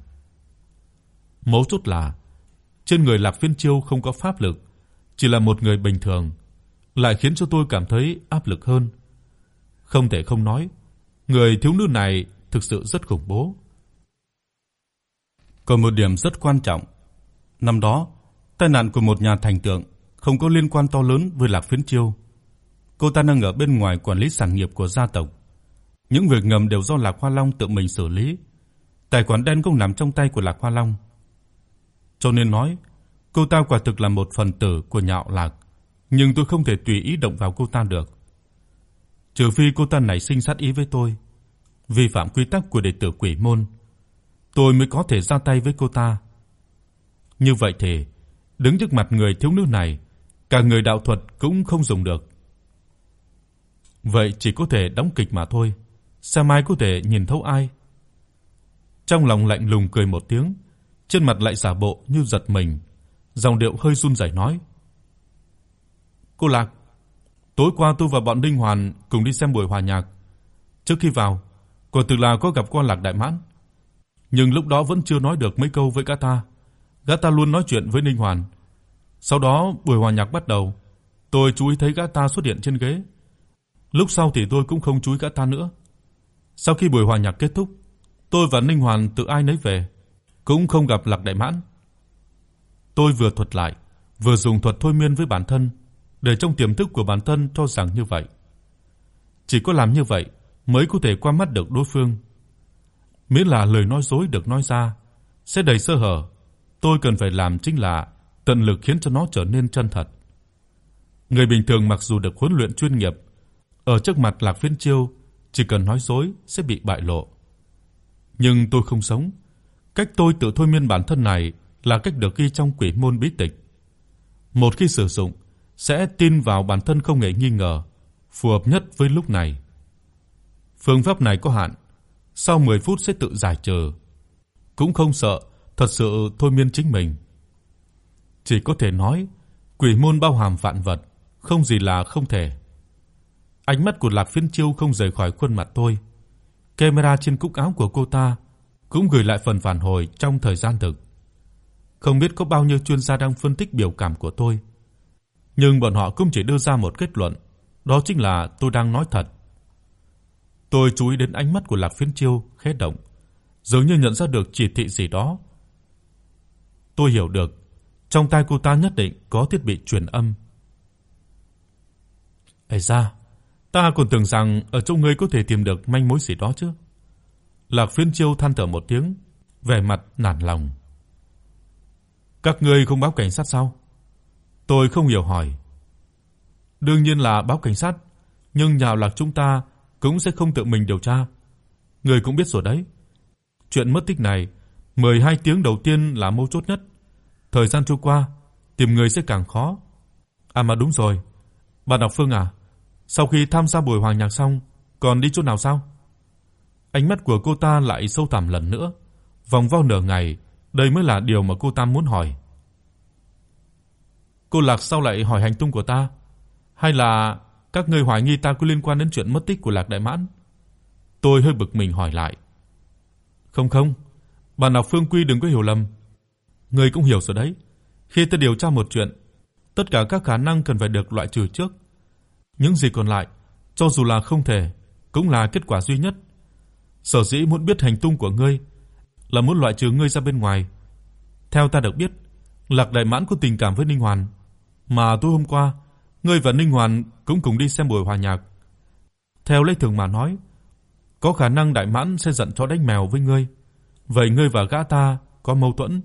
Mấu chốt là trên người Lạc Phiên Chiêu không có pháp lực, chỉ là một người bình thường, lại khiến cho tôi cảm thấy áp lực hơn. Không thể không nói, người thiếu nữ này thực sự rất khủng bố. Còn một điểm rất quan trọng, năm đó, tai nạn của một nhà thành tượng không có liên quan to lớn với Lạc Phiến Chiêu. Cô ta đang ở bên ngoài quản lý sản nghiệp của gia tộc. Những việc ngầm đều do Lạc Hoa Long tự mình xử lý. Tài khoản đen cũng nằm trong tay của Lạc Hoa Long. Cho nên nói, cô ta quả thực là một phần tử của Nhạo Lạc, nhưng tôi không thể tùy ý động vào cô ta được. Trừ phi cô ta nảy sinh sát ý với tôi, vi phạm quy tắc của đệ tử Quỷ môn, tôi mới có thể ra tay với cô ta. Như vậy thì đứng trước mặt người thiếu nữ này, cả người đạo thuật cũng không dùng được. Vậy chỉ có thể đóng kịch mà thôi, sao mai có thể nhìn thấu ai? Trong lòng lạnh lùng cười một tiếng, trên mặt lại giả bộ như giật mình, giọng điệu hơi run rẩy nói: "Cô Lạc, tối qua tôi và bọn Đinh Hoàn cùng đi xem buổi hòa nhạc. Trước khi vào, cô Từ là có gặp qua Lạc Đại Mãn, nhưng lúc đó vẫn chưa nói được mấy câu với cả ta. Gã ta luôn nói chuyện với Ninh Hoàn. Sau đó buổi hòa nhạc bắt đầu, tôi chú ý thấy gã ta xuất hiện trên ghế. Lúc sau thì tôi cũng không chú ý gã ta nữa. Sau khi buổi hòa nhạc kết thúc, tôi và Ninh Hoàn tự ai nấy về, cũng không gặp Lạc Đại Mãn. Tôi vừa thuật lại, vừa dùng thuật thôi miên với bản thân, để trong tiềm thức của bản thân cho rằng như vậy. Chỉ có làm như vậy mới có thể qua mắt được đối phương. Miễn là lời nói dối được nói ra sẽ đầy sơ hở, tôi cần phải làm chính là tận lực khiến cho nó trở nên chân thật. Người bình thường mặc dù được huấn luyện chuyên nghiệp, ở trước mặt Lạc Phiên Chiêu chỉ cần nói dối sẽ bị bại lộ. Nhưng tôi không sống, cách tôi tự thôi miên bản thân này là cách được ghi trong Quỷ môn bí tịch. Một khi sử dụng sẽ tin vào bản thân không hề nghi ngờ, phù hợp nhất với lúc này. Phương pháp này có hạn, sau 10 phút sẽ tự giải trừ. Cũng không sợ thật sự thôi miên chính mình. Chỉ có thể nói, quỷ môn bao hàm vạn vật, không gì là không thể. Ánh mắt của Lạc Phiên Chiêu không rời khỏi khuôn mặt tôi. Camera trên cúc áo của cô ta cũng gửi lại phần phản hồi trong thời gian thực. Không biết có bao nhiêu chuyên gia đang phân tích biểu cảm của tôi, nhưng bọn họ cũng chỉ đưa ra một kết luận, đó chính là tôi đang nói thật. Tôi chú ý đến ánh mắt của Lạc Phiên Chiêu khẽ động, dường như nhận ra được chỉ thị gì đó. Tôi hiểu được, trong tai cô ta nhất định có thiết bị truyền âm. "Ê ra, ta còn tưởng rằng ở trong ngươi có thể tìm được manh mối gì đó chứ. Lạc Phiên Chiêu than thở một tiếng, vẻ mặt nản lòng. Các ngươi không báo cảnh sát sao? Tôi không hiểu hỏi. Đương nhiên là báo cảnh sát, nhưng nhà Lạc chúng ta cũng sẽ không tự mình điều tra. Người cũng biết rồi đấy. Chuyện mất tích này, 12 tiếng đầu tiên là mấu chốt nhất. Thời gian trôi qua, tìm người sẽ càng khó. À mà đúng rồi, bạn Đọc Phương à, sau khi tham gia buổi hòa nhạc xong, còn đi chỗ nào sao? Ánh mắt của cô ta lại sâu thẳm lần nữa, vòng vo nửa ngày, đây mới là điều mà cô ta muốn hỏi. Cô Lạc sao lại hỏi hành tung của ta? Hay là các ngươi hoài nghi ta có liên quan đến chuyện mất tích của Lạc Đại Mãn? Tôi hơi bực mình hỏi lại. Không không, bạn nào Phương Quy đừng có hiểu lầm. Ngươi cũng hiểu rồi đấy. Khi ta điều tra một chuyện, tất cả các khả năng cần phải được loại trừ trước. Những gì còn lại, cho dù là không thể, cũng là kết quả duy nhất. Sở dĩ muốn biết hành tung của ngươi là muốn loại trừ ngươi ra bên ngoài. Theo ta được biết, Lạc Đại Mãn có tình cảm với Ninh Hoàn, mà tối hôm qua, ngươi và Ninh Hoàn cũng cùng đi xem buổi hòa nhạc. Theo lẽ thường mà nói, có khả năng Đại Mãn sẽ giận chó đánh mèo với ngươi. Vậy ngươi và gã ta có mâu thuẫn,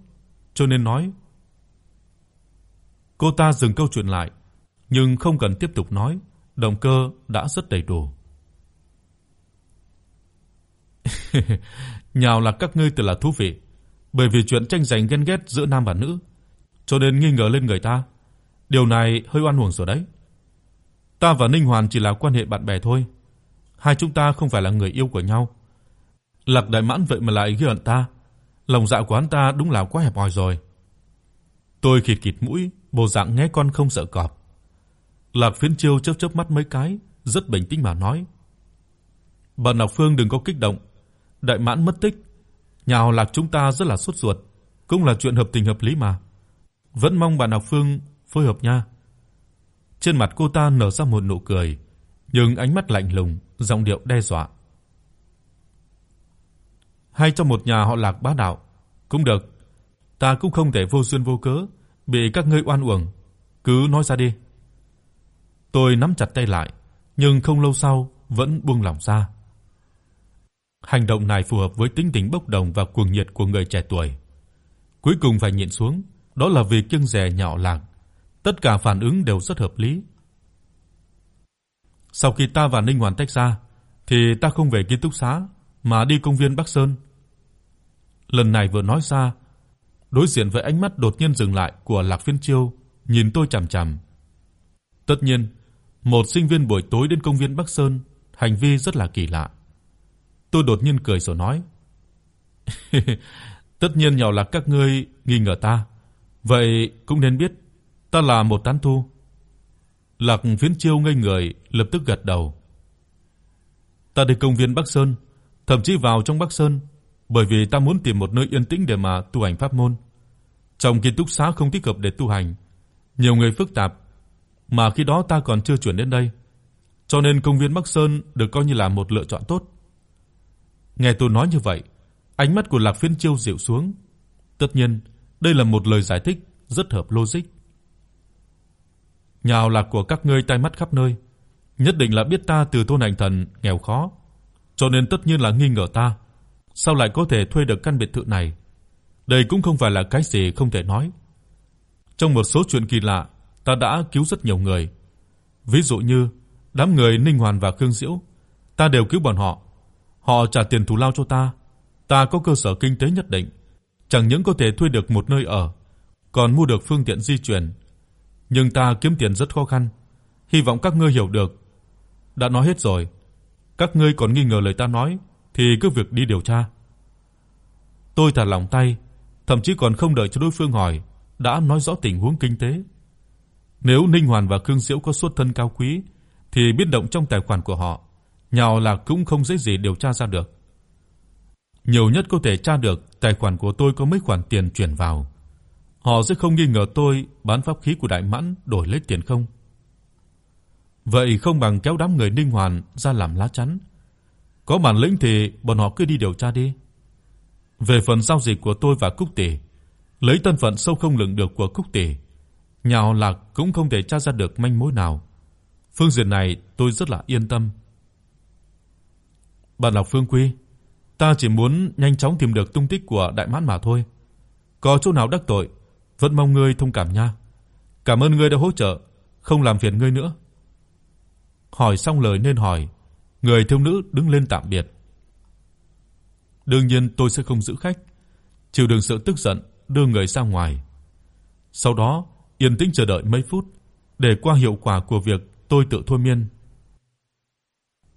cho nên nói. Cô ta dừng câu chuyện lại, nhưng không cần tiếp tục nói, động cơ đã rất đầy đủ. [LAUGHS] Nhào là các ngươi thật là thú vị, bởi vì chuyện tranh giành ghen ghét giữa nam và nữ, cho nên nghi ngờ lên người ta. Điều này hơi oan uổng rồi đấy. Ta và Ninh Hoàn chỉ là quan hệ bạn bè thôi. Hai chúng ta không phải là người yêu của nhau. Lạc Đại Mãn vậy mà lại ghi hận ta. Lòng dạ của hắn ta đúng là quá hẹp hòi rồi. Tôi khịt khịt mũi, bộ dạng nghe con không sợ cọp. Lạc Phiến Chiêu chớp chớp mắt mấy cái, rất bình tĩnh mà nói: bà Ngọc Phương đừng có kích động, Đại Mãn mất tích, nhà họ Lạc chúng ta rất là sốt ruột, cũng là chuyện hợp tình hợp lý mà. Vẫn mong bà Ngọc Phương phối hợp nha." Trên mặt cô ta nở ra một nụ cười, nhưng ánh mắt lạnh lùng, giọng điệu đe dọa. Hay trong một nhà họ Lạc bá đạo, cũng được. Ta cũng không thể vô duyên vô cớ bị các ngươi oan uổng, cứ nói ra đi. Tôi nắm chặt tay lại, nhưng không lâu sau vẫn buông lỏng ra. Hành động này phù hợp với tính tình bốc đồng và cuồng nhiệt của người trẻ tuổi. Cuối cùng phải nhịn xuống, đó là vì kiêng dè nhỏ lạc. Tất cả phản ứng đều rất hợp lý. Sau khi ta và Ninh Hoàn tách ra, thì ta không về ký túc xá mà đi công viên Bắc Sơn. Lần này vừa nói ra, đối diện với ánh mắt đột nhiên dừng lại của Lạc Phiên Chiêu, nhìn tôi chằm chằm. Tất nhiên, một sinh viên buổi tối đến công viên Bắc Sơn, hành vi rất là kỳ lạ. Tôi đột nhiên cười rồi nói: [LAUGHS] "Tất nhiên nhỏ là các ngươi nghi ngờ ta, vậy cũng nên biết ta là một tán tu." Lạc Phiến Chiêu ngây người, lập tức gật đầu. Ta đi công viên Bắc Sơn, thậm chí vào trong Bắc Sơn, bởi vì ta muốn tìm một nơi yên tĩnh để mà tu hành pháp môn. Trong ký túc xá không thích hợp để tu hành, nhiều người phức tạp, mà khi đó ta còn chưa chuyển đến đây, cho nên công viên Bắc Sơn được coi như là một lựa chọn tốt. Nghe tôi nói như vậy, ánh mắt của Lạc Phiên Chiêu dịu xuống. Tất nhiên, đây là một lời giải thích rất hợp logic. Nhào lạc của các ngươi tai mắt khắp nơi, nhất định là biết ta từ thôn hành thần nghèo khó, cho nên tất nhiên là nghi ngờ ta. Sao lại có thể thuê được căn biệt thự này? Đây cũng không phải là cái gì không thể nói. Trong một số chuyện kỳ lạ, ta đã cứu rất nhiều người. Ví dụ như đám người Ninh Hoàn và Khương Diễu, ta đều cứu bọn họ. Họ trả tiền thù lao cho ta, ta có cơ sở kinh tế nhất định, chẳng những có thể thuê được một nơi ở, còn mua được phương tiện di chuyển. Nhưng ta kiếm tiền rất khó khăn, hy vọng các ngươi hiểu được. Đã nói hết rồi, các ngươi còn nghi ngờ lời ta nói thì cứ việc đi điều tra. Tôi thả lỏng tay, thậm chí còn không đợi cho đối phương hỏi, đã nói rõ tình huống kinh tế. Nếu Ninh Hoàn và Khương Diễu có xuất thân cao quý thì biến động trong tài khoản của họ, nhào là cũng không dễ gì điều tra ra được. Nhiều nhất có thể tra được tài khoản của tôi có mấy khoản tiền chuyển vào. Họ sẽ không nghi ngờ tôi bán pháp khí của Đại Mãn đổi lấy tiền không. Vậy không bằng kéo đám người Ninh Hoàn ra làm lá chắn. Có bản lĩnh thì bọn họ cứ đi điều tra đi. Về phần giao dịch của tôi và Cúc tỷ, lấy thân phận sâu không lường được của Cúc tỷ, nhà họ Lạc cũng không thể tra ra được manh mối nào. Phương diện này tôi rất là yên tâm. Bạn Lạc Phương Quy, ta chỉ muốn nhanh chóng tìm được tung tích của Đại Mãn mà thôi. Có chỗ nào đắc tội, vẫn mong ngươi thông cảm nha. Cảm ơn ngươi đã hỗ trợ, không làm phiền ngươi nữa. Hỏi xong lời nên hỏi, người thiếu nữ đứng lên tạm biệt. Đương nhiên tôi sẽ không giữ khách, Triệu Đường sợ tức giận đưa người ra ngoài. Sau đó, yên tĩnh chờ đợi mấy phút để qua hiệu quả của việc tôi tự thôi miên.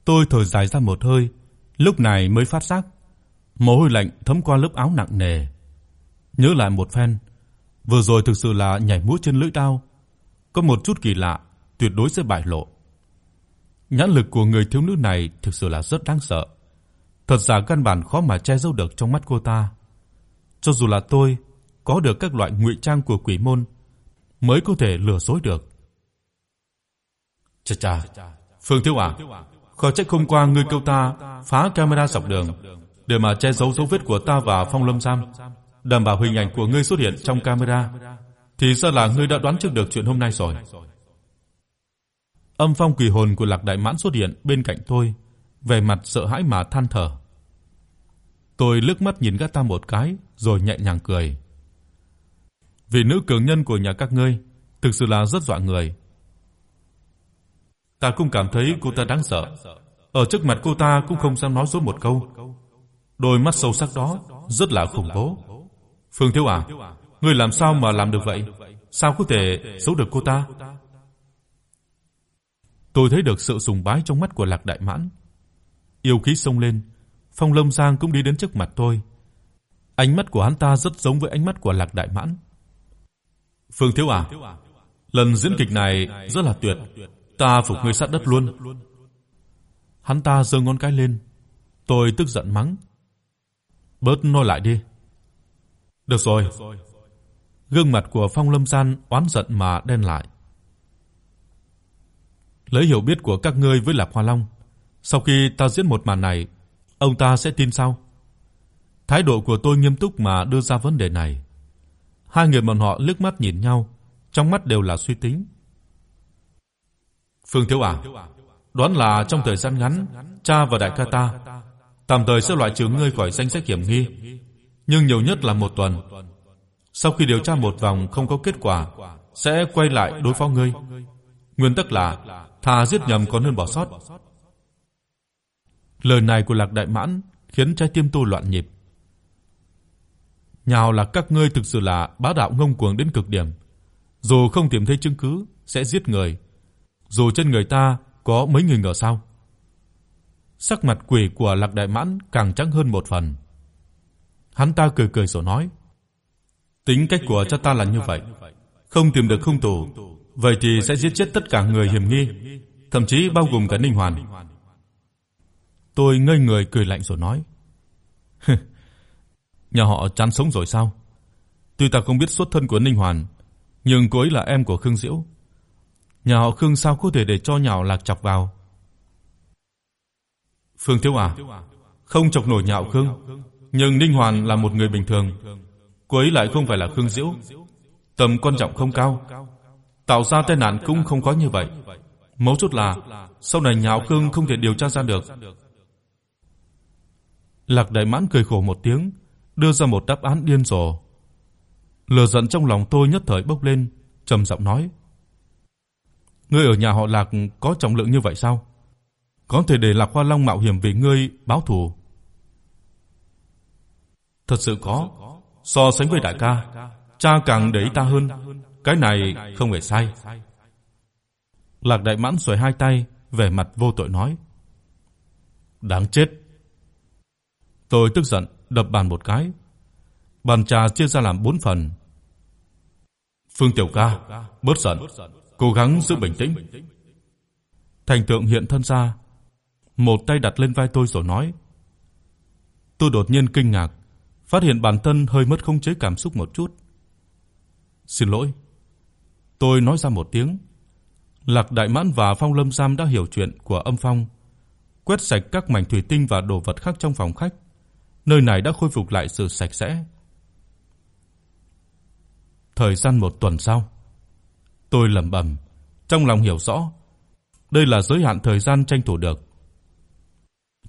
Tôi thở dài ra một hơi, lúc này mới phát giác mồ hôi lạnh thấm qua lớp áo nặng nề. Nhớ lại một phen, vừa rồi thực sự là nhảy múa trên lưỡi dao, có một chút kỳ lạ, tuyệt đối sẽ bại lộ. Nhãn lực của người thiếu nữ này thực sự là rất đáng sợ. Thật ra căn bản khó mà che giấu được trong mắt cô ta. Cho dù là tôi có được các loại ngụy trang của quỷ môn mới có thể lừa dối được. Chà chà, Phương Thiếu à, khó trách hôm qua ngươi kêu ta phá camera dọc đường để mà che giấu dấu vết của ta và Phong Lâm sam đảm bảo hình ảnh của ngươi xuất hiện trong camera. Thì ra là ngươi đã đoán trước được chuyện hôm nay rồi. Âm phong quỷ hồn của Lạc Đại Mãn xuất hiện bên cạnh tôi, vẻ mặt sợ hãi mà than thở. Tôi liếc mắt nhìn gã ta một cái, rồi nhẹ nhàng cười. Vị nữ cường nhân của nhà các ngươi thực sự là rất dọa người. Ta cũng cảm thấy cô ta đáng sợ. Ở trước mặt cô ta cũng không dám nói dối một câu. Đôi mắt sâu sắc đó rất là khủng bố. Phương Thiếu à, ngươi làm sao mà làm được vậy? Sao có thể giấu được cô ta? Tôi thấy được sự sùng bái trong mắt của Lạc Đại Mãn. Yêu khí xông lên, Phong Lâm Giang cũng đi đến trước mặt tôi. Ánh mắt của hắn ta rất giống với ánh mắt của Lạc Đại Mãn. Phương Thiếu à, lần diễn kịch này rất là tuyệt, ta phục ngươi sát đất luôn. Hắn ta giơ ngón cái lên, tôi tức giận mắng. Bớt nói lại đi. Được rồi. Gương mặt của Phong Lâm San oán giận mà đen lại. Lấy hiểu biết của các ngươi với Lạc Hoa Long, sau khi ta diễn một màn này, ông ta sẽ tin sao? Thái độ của tôi nghiêm túc mà đưa ra vấn đề này. Hai người bọn họ liếc mắt nhìn nhau, trong mắt đều là suy tính. Phương Thiếu à, đoán là trong thời gian ngắn, cha và đại ca ta tạm thời sẽ loại trừ ngươi khỏi danh sách hiểm nghi, nhưng nhiều nhất là một tuần. Sau khi điều tra một vòng không có kết quả, sẽ quay lại đối phó ngươi. Nguyên tắc là thà giết nhầm còn hơn bỏ sót. Lời này của Lạc Đại Mãn khiến trái tim tôi loạn nhịp. Nhào là các ngươi thực sự là bá đạo ngông cuồng đến cực điểm. Dù không tìm thấy chứng cứ sẽ giết người. Dù trên người ta có mấy người ngờ sao? Sắc mặt quỷ của Lạc Đại Mãn càng trắng hơn một phần. Hắn ta cười cười rồi nói: "Tính cách của cha ta là như vậy, không tìm được hung thủ, vậy thì sẽ giết chết tất cả người hiểm nghi, thậm chí bao gồm cả Ninh Hoàn." Tôi ngây người cười lạnh rồi nói: Nhà họ chán sống rồi sao? Tuy ta không biết xuất thân của Ninh Hoàn, nhưng cô ấy là em của Khương Diễu. Nhà họ Khương sao có thể để cho nhà họ Lạc chọc vào? Phương Thiếu à, không chọc nổi nhà họ Khương, nhưng Ninh Hoàn là một người bình thường, cô ấy lại không phải là Khương Diễu, tầm quan trọng không cao. Tạo ra tai nạn cũng không có như vậy. Mấu chốt là sau này nhà họ Khương không thể điều tra ra được. Lạc Đại Mãn cười khổ một tiếng, đưa ra một đáp án điên rồ. Lửa giận trong lòng tôi nhất thời bốc lên, trầm giọng nói: "Ngươi ở nhà họ Lạc có trọng lượng như vậy sao? Có thể để Lạc Hoa Long mạo hiểm vì ngươi báo thù?" Thật sự có, so sánh với đại ca, cha càng để ý ta hơn, cái này không hề sai. Lạc Đại Mãn xuề hai tay, vẻ mặt vô tội nói: "Đáng chết." Tôi tức giận đập bàn một cái. Bàn trà chia ra làm bốn phần. Phương Tiểu Ca, bớt giận, cố gắng giữ bình tĩnh. Thành tượng hiện thân ra, một tay đặt lên vai tôi rồi nói: Tôi đột nhiên kinh ngạc, phát hiện bản thân hơi mất khống chế cảm xúc một chút. "Xin lỗi." Tôi nói ra một tiếng. Lạc Đại Mãn và Phong Lâm Giam đã hiểu chuyện của Âm Phong, quét sạch các mảnh thủy tinh và đồ vật khác trong phòng khách nơi này đã khôi phục lại sự sạch sẽ. Thời gian một tuần sau, tôi lẩm bẩm, trong lòng hiểu rõ, đây là giới hạn thời gian tranh thủ được.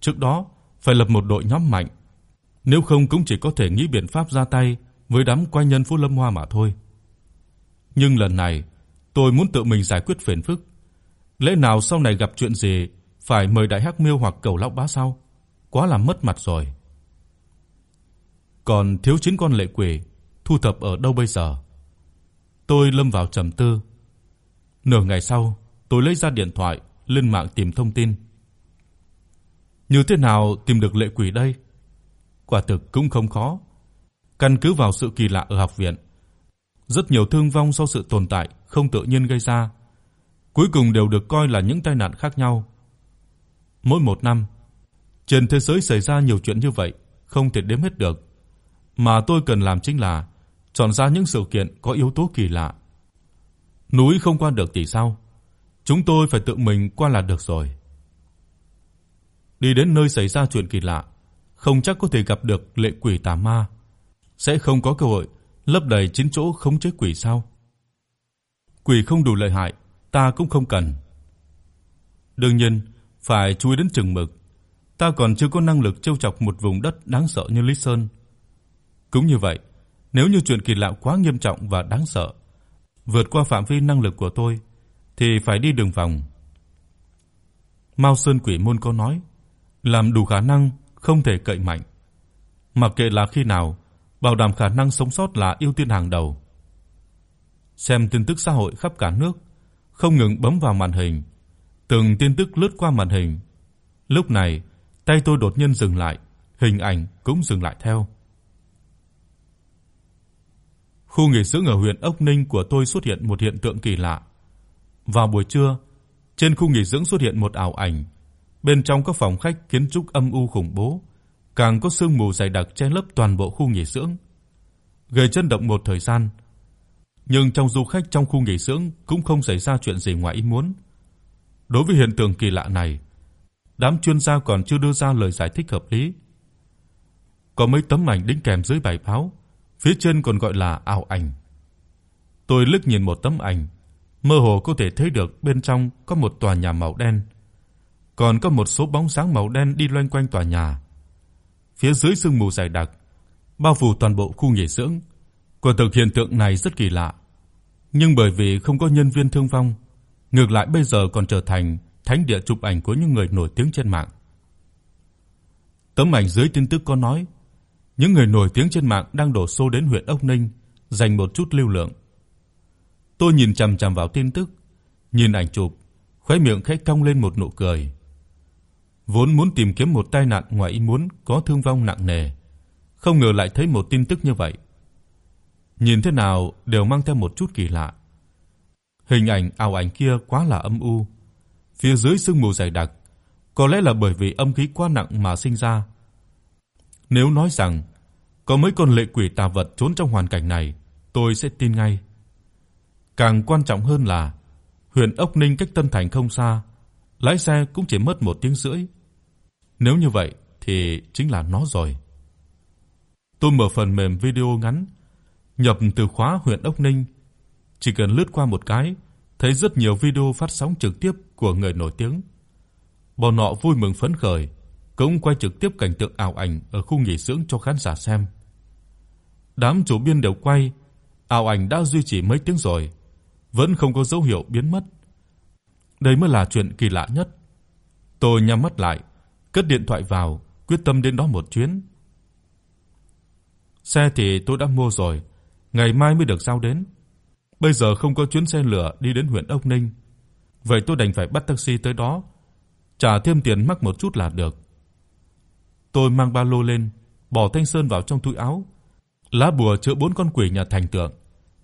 Trước đó, phải lập một đội nhóm mạnh, nếu không cũng chỉ có thể nghĩ biện pháp ra tay với đám quái nhân Phú Lâm Hoa mà thôi. Nhưng lần này, tôi muốn tự mình giải quyết phiền phức. Lẽ nào sau này gặp chuyện gì phải mời Đại Hắc Miêu hoặc Cẩu Lão Bá sao? Quá là mất mặt rồi. Còn thiếu chín con lệ quỷ thu thập ở đâu bây giờ? Tôi lâm vào trầm tư. Nửa ngày sau, tôi lấy ra điện thoại lên mạng tìm thông tin. Như thế nào tìm được lệ quỷ đây? Quả thực cũng không khó. Căn cứ vào sự kỳ lạ ở học viện, rất nhiều thương vong do sự tồn tại không tự nhiên gây ra, cuối cùng đều được coi là những tai nạn khác nhau. Mỗi một năm, trên thế giới xảy ra nhiều chuyện như vậy, không thể đếm hết được, mà tôi cần làm chính là chọn ra những sự kiện có yếu tố kỳ lạ. Núi không qua được thì sao? Chúng tôi phải tự mình qua là được rồi. Đi đến nơi xảy ra chuyện kỳ lạ, không chắc có thể gặp được lệ quỷ tà ma, sẽ không có cơ hội lấp đầy chín chỗ khống chế quỷ sao? Quỷ không đủ lợi hại, ta cũng không cần. Đương nhiên, phải chú ý đến chừng mực. Ta còn chưa có năng lực trêu chọc một vùng đất đáng sợ như Lý Sơn. Cũng như vậy, nếu như chuyện kỳ lạ quá nghiêm trọng và đáng sợ, vượt qua phạm vi năng lực của tôi thì phải đi đường vòng. Mao Sơn Quỷ môn có nói, làm đủ khả năng không thể cậy mạnh. Mặc kệ là khi nào, bảo đảm khả năng sống sót là ưu tiên hàng đầu. Xem tin tức xã hội khắp cả nước, không ngừng bấm vào màn hình, từng tin tức lướt qua màn hình. Lúc này, tay tôi đột nhiên dừng lại, hình ảnh cũng dừng lại theo. Khu nghỉ dưỡng ở huyện Ốc Ninh của tôi xuất hiện một hiện tượng kỳ lạ. Vào buổi trưa, trên khu nghỉ dưỡng xuất hiện một ảo ảnh, bên trong có phòng khách kiến trúc âm u khủng bố, càng có sương mù dày đặc che lấp toàn bộ khu nghỉ dưỡng. Gây chấn động một thời gian, nhưng trong du khách trong khu nghỉ dưỡng cũng không xảy ra chuyện gì ngoài ý muốn. Đối với hiện tượng kỳ lạ này, đám chuyên gia còn chưa đưa ra lời giải thích hợp lý. Có mấy tấm ảnh đính kèm dưới bài báo, phía trên còn gọi là ảo ảnh. Tôi liếc nhìn một tấm ảnh, mơ hồ có thể thấy được bên trong có một tòa nhà màu đen, còn có một số bóng sáng màu đen đi loanh quanh tòa nhà. Phía dưới sương mù dày đặc bao phủ toàn bộ khu nghỉ dưỡng. Quả thực hiện tượng này rất kỳ lạ, nhưng bởi vì không có nhân viên thương vong, ngược lại bây giờ còn trở thành thánh địa chụp ảnh của những người nổi tiếng trên mạng. Tấm ảnh dưới tin tức có nói, những người nổi tiếng trên mạng đang đổ xô đến huyện Ốc Ninh dành một chút lưu lượng. Tôi nhìn chằm chằm vào tin tức, nhìn ảnh chụp, khóe miệng khẽ cong lên một nụ cười. Vốn muốn tìm kiếm một tai nạn ngoài ý muốn có thương vong nặng nề, không ngờ lại thấy một tin tức như vậy. Nhìn thế nào đều mang theo một chút kỳ lạ. Hình ảnh ảo ảnh kia quá là âm u, phía dưới sương mù dày đặc, có lẽ là bởi vì âm khí quá nặng mà sinh ra. Nếu nói rằng có mấy con lệ quỷ tà vật trốn trong hoàn cảnh này, tôi sẽ tin ngay. Càng quan trọng hơn là huyện Ốc Ninh cách Tân Thành không xa, lái xe cũng chỉ mất một tiếng rưỡi. Nếu như vậy thì chính là nó rồi. Tôi mở phần mềm video ngắn, nhập từ khóa huyện Ốc Ninh, chỉ cần lướt qua một cái, thấy rất nhiều video phát sóng trực tiếp của người nổi tiếng. Bọn họ vui mừng phấn khởi, cũng quay trực tiếp cảnh tượng ảo ảnh ở khu nghỉ dưỡng cho khán giả xem. Đám chủ biên đều quay, ảo ảnh đã duy trì mấy tiếng rồi, vẫn không có dấu hiệu biến mất. Đây mới là chuyện kỳ lạ nhất. Tôi nhắm mắt lại, cất điện thoại vào, quyết tâm đến đó một chuyến. Xe thì tôi đã mua rồi, ngày mai mới được giao đến. Bây giờ không có chuyến xe lửa đi đến huyện Ốc Ninh, vậy tôi đành phải bắt taxi tới đó, trả thêm tiền mắc một chút là được. Tôi mang ba lô lên, bỏ thanh sơn vào trong túi áo, lá bùa chữa bốn con quỷ nhà thành tượng,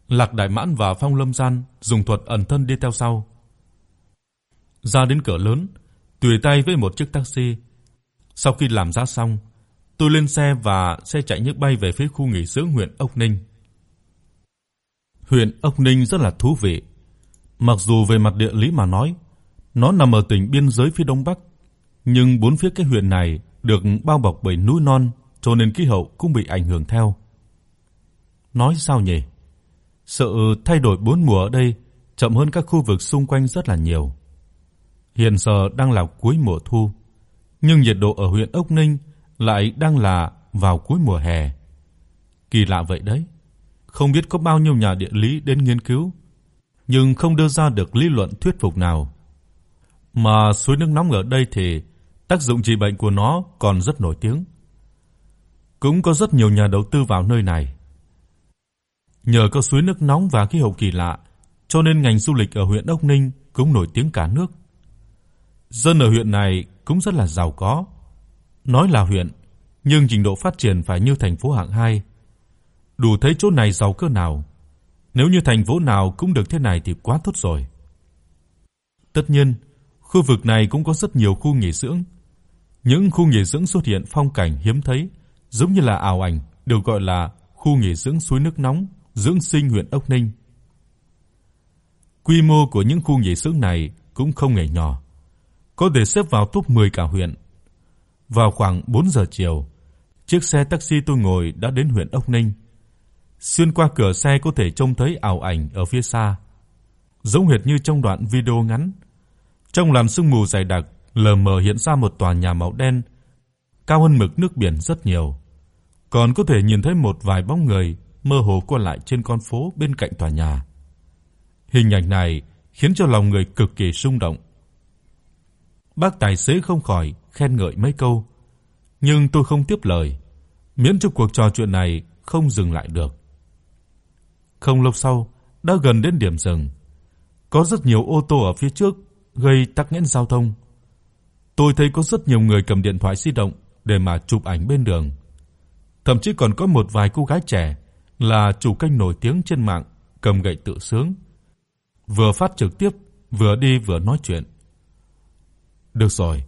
Lạc Đại Mãn và Phong Lâm Gian dùng thuật ẩn thân đi theo sau. Ra đến cửa lớn, tùy tay với một chiếc taxi. Sau khi làm ra xong, tôi lên xe và xe chạy nhức bay về phía khu nghỉ dưỡng huyện Ốc Ninh. Huyện Ốc Ninh rất là thú vị. Mặc dù về mặt địa lý mà nói, nó nằm ở tỉnh biên giới phía đông bắc, nhưng bốn phía cái huyện này được bao bọc bởi núi non cho nên khí hậu cũng bị ảnh hưởng theo. Nói sao nhỉ? Sự thay đổi bốn mùa ở đây chậm hơn các khu vực xung quanh rất là nhiều. Hiện giờ đang là cuối mùa thu, nhưng nhiệt độ ở huyện Ốc Ninh lại đang là vào cuối mùa hè. Kỳ lạ vậy đấy. Không biết có bao nhiêu nhà địa lý đến nghiên cứu, nhưng không đưa ra được lý luận thuyết phục nào. Mà suối nước nóng ở đây thì tác dụng trị bệnh của nó còn rất nổi tiếng. Cũng có rất nhiều nhà đầu tư vào nơi này. Nhờ có suối nước nóng và khí hậu kỳ lạ, cho nên ngành du lịch ở huyện Ốc Ninh cũng nổi tiếng cả nước. Dân ở huyện này cũng rất là giàu có. Nói là huyện, nhưng trình độ phát triển phải như thành phố hạng 2. Đủ thấy chỗ này giàu cỡ nào. Nếu như thành phố nào cũng được thế này thì quá tốt rồi. Tất nhiên, khu vực này cũng có rất nhiều khu nghỉ dưỡng. Những khu nghỉ dưỡng xuất hiện phong cảnh hiếm thấy, giống như là ảo ảnh, được gọi là khu nghỉ dưỡng suối nước nóng, dưỡng sinh huyện Ốc Ninh. Quy mô của những khu nghỉ dưỡng này cũng không hề nhỏ, có thể xếp vào top 10 cả huyện. Vào khoảng 4 giờ chiều, chiếc xe taxi tôi ngồi đã đến huyện Ốc Ninh. Xuyên qua cửa xe có thể trông thấy ảo ảnh ở phía xa, giống hệt như trong đoạn video ngắn. Trong làn sương mù dày đặc, lờ mờ hiện ra một tòa nhà màu đen, cao hơn mực nước biển rất nhiều. Còn có thể nhìn thấy một vài bóng người mơ hồ qua lại trên con phố bên cạnh tòa nhà. Hình ảnh này khiến cho lòng người cực kỳ rung động. Bác tài xế không khỏi khen ngợi mấy câu, nhưng tôi không tiếp lời, miễn cho cuộc trò chuyện này không dừng lại được. Không lâu sau, đã gần đến điểm dừng. Có rất nhiều ô tô ở phía trước gây tắc nghẽn giao thông. Tôi thấy có rất nhiều người cầm điện thoại di động để mà chụp ảnh bên đường. Thậm chí còn có một vài cô gái trẻ là chủ kênh nổi tiếng trên mạng cầm gậy tự sướng, vừa phát trực tiếp, vừa đi vừa nói chuyện. Được rồi,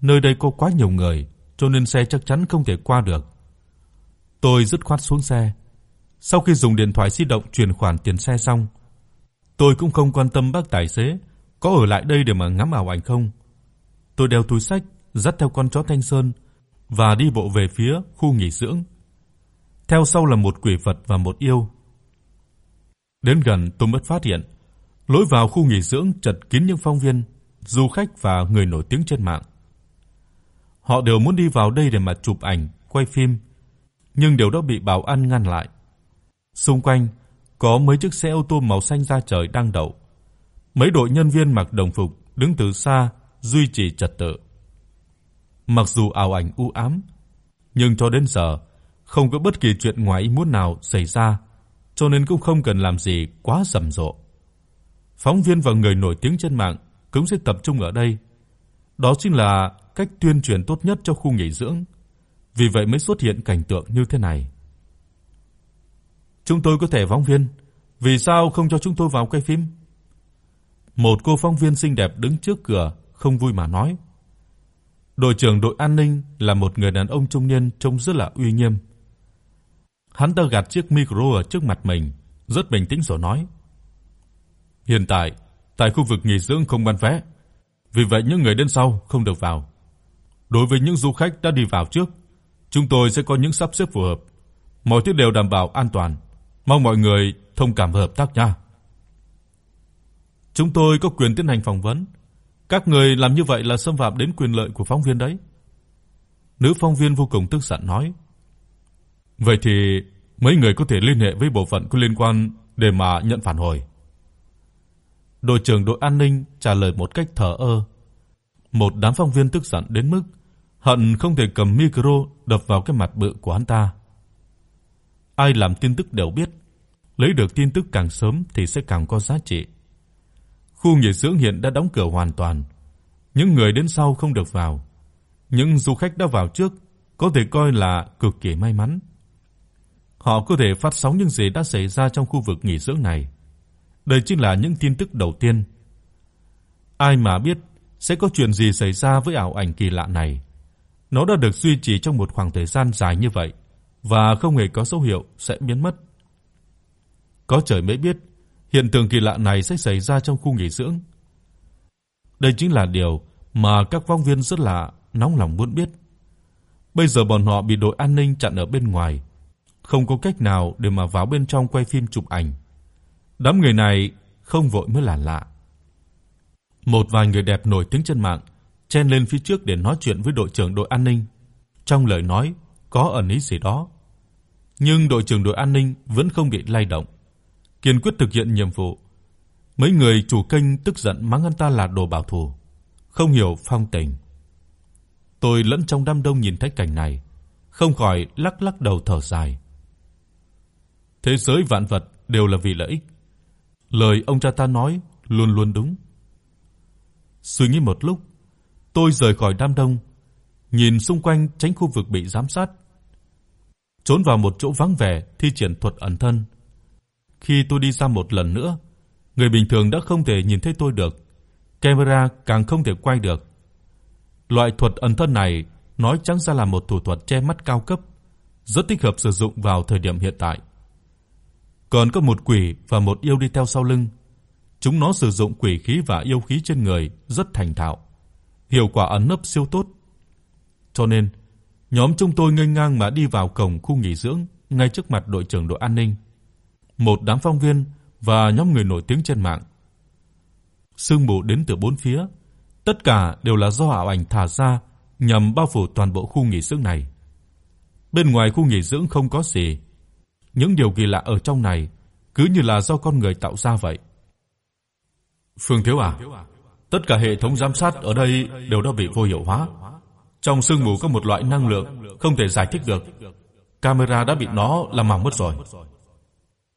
nơi đây có quá nhiều người, cho nên xe chắc chắn không thể qua được. Tôi dứt khoát xuống xe. Sau khi dùng điện thoại di động chuyển khoản tiền xe xong, tôi cũng không quan tâm bác tài xế có ở lại đây để mà ngắm ảo ảnh không. Tôi đeo túi xách, dắt theo con chó Thanh Sơn và đi bộ về phía khu nghỉ dưỡng. Theo sau là một quỷ vật và một yêu. Đến gần tôi mới phát hiện, lối vào khu nghỉ dưỡng chật kín những phóng viên, du khách và người nổi tiếng trên mạng. Họ đều muốn đi vào đây để mà chụp ảnh, quay phim, nhưng đều đã bị bảo an ngăn lại. Xung quanh có mấy chiếc xe ô tô màu xanh da trời đang đậu. Mấy đội nhân viên mặc đồng phục đứng từ xa duy trì trật tự. Mặc dù ảo ảnh u ám, nhưng cho đến giờ không có bất kỳ chuyện ngoài ý muốn nào xảy ra, cho nên cũng không cần làm gì quá rầm rộ. Phóng viên và người nổi tiếng trên mạng cũng sẽ tập trung ở đây. Đó chính là cách tuyên truyền tốt nhất cho khu nghỉ dưỡng. Vì vậy mới xuất hiện cảnh tượng như thế này. Chúng tôi có thể phóng viên, vì sao không cho chúng tôi vào quay phim? Một cô phóng viên xinh đẹp đứng trước cửa, không vui mà nói. Đội trưởng đội an ninh là một người đàn ông trung niên trông rất là uy nghiêm. Hắn ta gạt chiếc micro ở trước mặt mình, rất bình tĩnh rồi nói: "Hiện tại, tại khu vực nghỉ dưỡng không bán vé, vì vậy những người đến sau không được vào. Đối với những du khách đã đi vào trước, chúng tôi sẽ có những sắp xếp phù hợp, mọi thứ đều đảm bảo an toàn. Mong mọi người thông cảm và hợp tác nha." Chúng tôi có quyền tiến hành phỏng vấn. Các người làm như vậy là xâm phạm đến quyền lợi của phóng viên đấy." Nữ phóng viên vô cùng tức giận nói. Vậy thì mấy người có thể liên hệ với bộ phận có liên quan để mà nhận phản hồi. Đội trưởng đội an ninh trả lời một cách thờ ơ. Một đám phóng viên tức giận đến mức hận không thể cầm micro đập vào cái mặt bự của hắn ta. Ai làm tin tức đều biết, lấy được tin tức càng sớm thì sẽ càng có giá trị. Khu nghỉ dưỡng hiện đã đóng cửa hoàn toàn, những người đến sau không được vào. Những du khách đã vào trước có thể coi là cực kỳ may mắn. Họ có thể phát sóng những gì đã xảy ra trong khu vực nghỉ dưỡng này. Đây chính là những tin tức đầu tiên. Ai mà biết sẽ có chuyện gì xảy ra với ảo ảnh kỳ lạ này. Nó đã được duy trì trong một khoảng thời gian dài như vậy và không hề có dấu hiệu sẽ biến mất. Có trời mới biết hiện tượng kỳ lạ này sẽ xảy ra trong khu nghỉ dưỡng. Đây chính là điều mà các phóng viên rất là nóng lòng muốn biết. Bây giờ bọn họ bị đội an ninh chặn ở bên ngoài, không có cách nào để mà vào bên trong quay phim chụp ảnh. Đám người này không vội mới là lạ. Một vài người đẹp nổi tiếng trên mạng chen lên phía trước để nói chuyện với đội trưởng đội an ninh. Trong lời nói có ẩn ý gì đó. Nhưng đội trưởng đội an ninh vẫn không bị lay động, kiên quyết thực hiện nhiệm vụ. Mấy người chủ kênh tức giận mắng anh ta là đồ bảo thủ, không hiểu phong tình. Tôi lẫn trong đám đông nhìn thấy cảnh này, không khỏi lắc lắc đầu thở dài. Thế giới vạn vật đều là vì lợi ích. Lời ông cha ta nói luôn luôn đúng. Suy nghĩ một lúc, tôi rời khỏi đám đông, nhìn xung quanh tránh khu vực bị giám sát. Trốn vào một chỗ vắng vẻ thi triển thuật ẩn thân. Khi tôi đi ra một lần nữa, người bình thường đã không thể nhìn thấy tôi được, camera càng không thể quay được. Loại thuật ẩn thân này nói trắng ra là một thủ thuật che mắt cao cấp, rất thích hợp sử dụng vào thời điểm hiện tại. Còn có một quỷ và một yêu đi theo sau lưng. Chúng nó sử dụng quỷ khí và yêu khí trên người rất thành thạo, hiệu quả ẩn nấp siêu tốt. Cho nên, nhóm chúng tôi nghênh ngang mà đi vào cổng khu nghỉ dưỡng ngay trước mặt đội trưởng đội an ninh, một đám phóng viên và nhóm người nổi tiếng trên mạng. Sương mù đến từ bốn phía, tất cả đều là do ảo ảnh thả ra nhằm bao phủ toàn bộ khu nghỉ dưỡng này. Bên ngoài khu nghỉ dưỡng không có gì, những điều kỳ lạ ở trong này cứ như là do con người tạo ra vậy. Phương Thiếu à, tất cả hệ thống giám sát ở đây đều đã bị vô hiệu hóa. Trong sương mù có một loại năng lượng không thể giải thích được. Camera đã bị nó làm mờ mất rồi.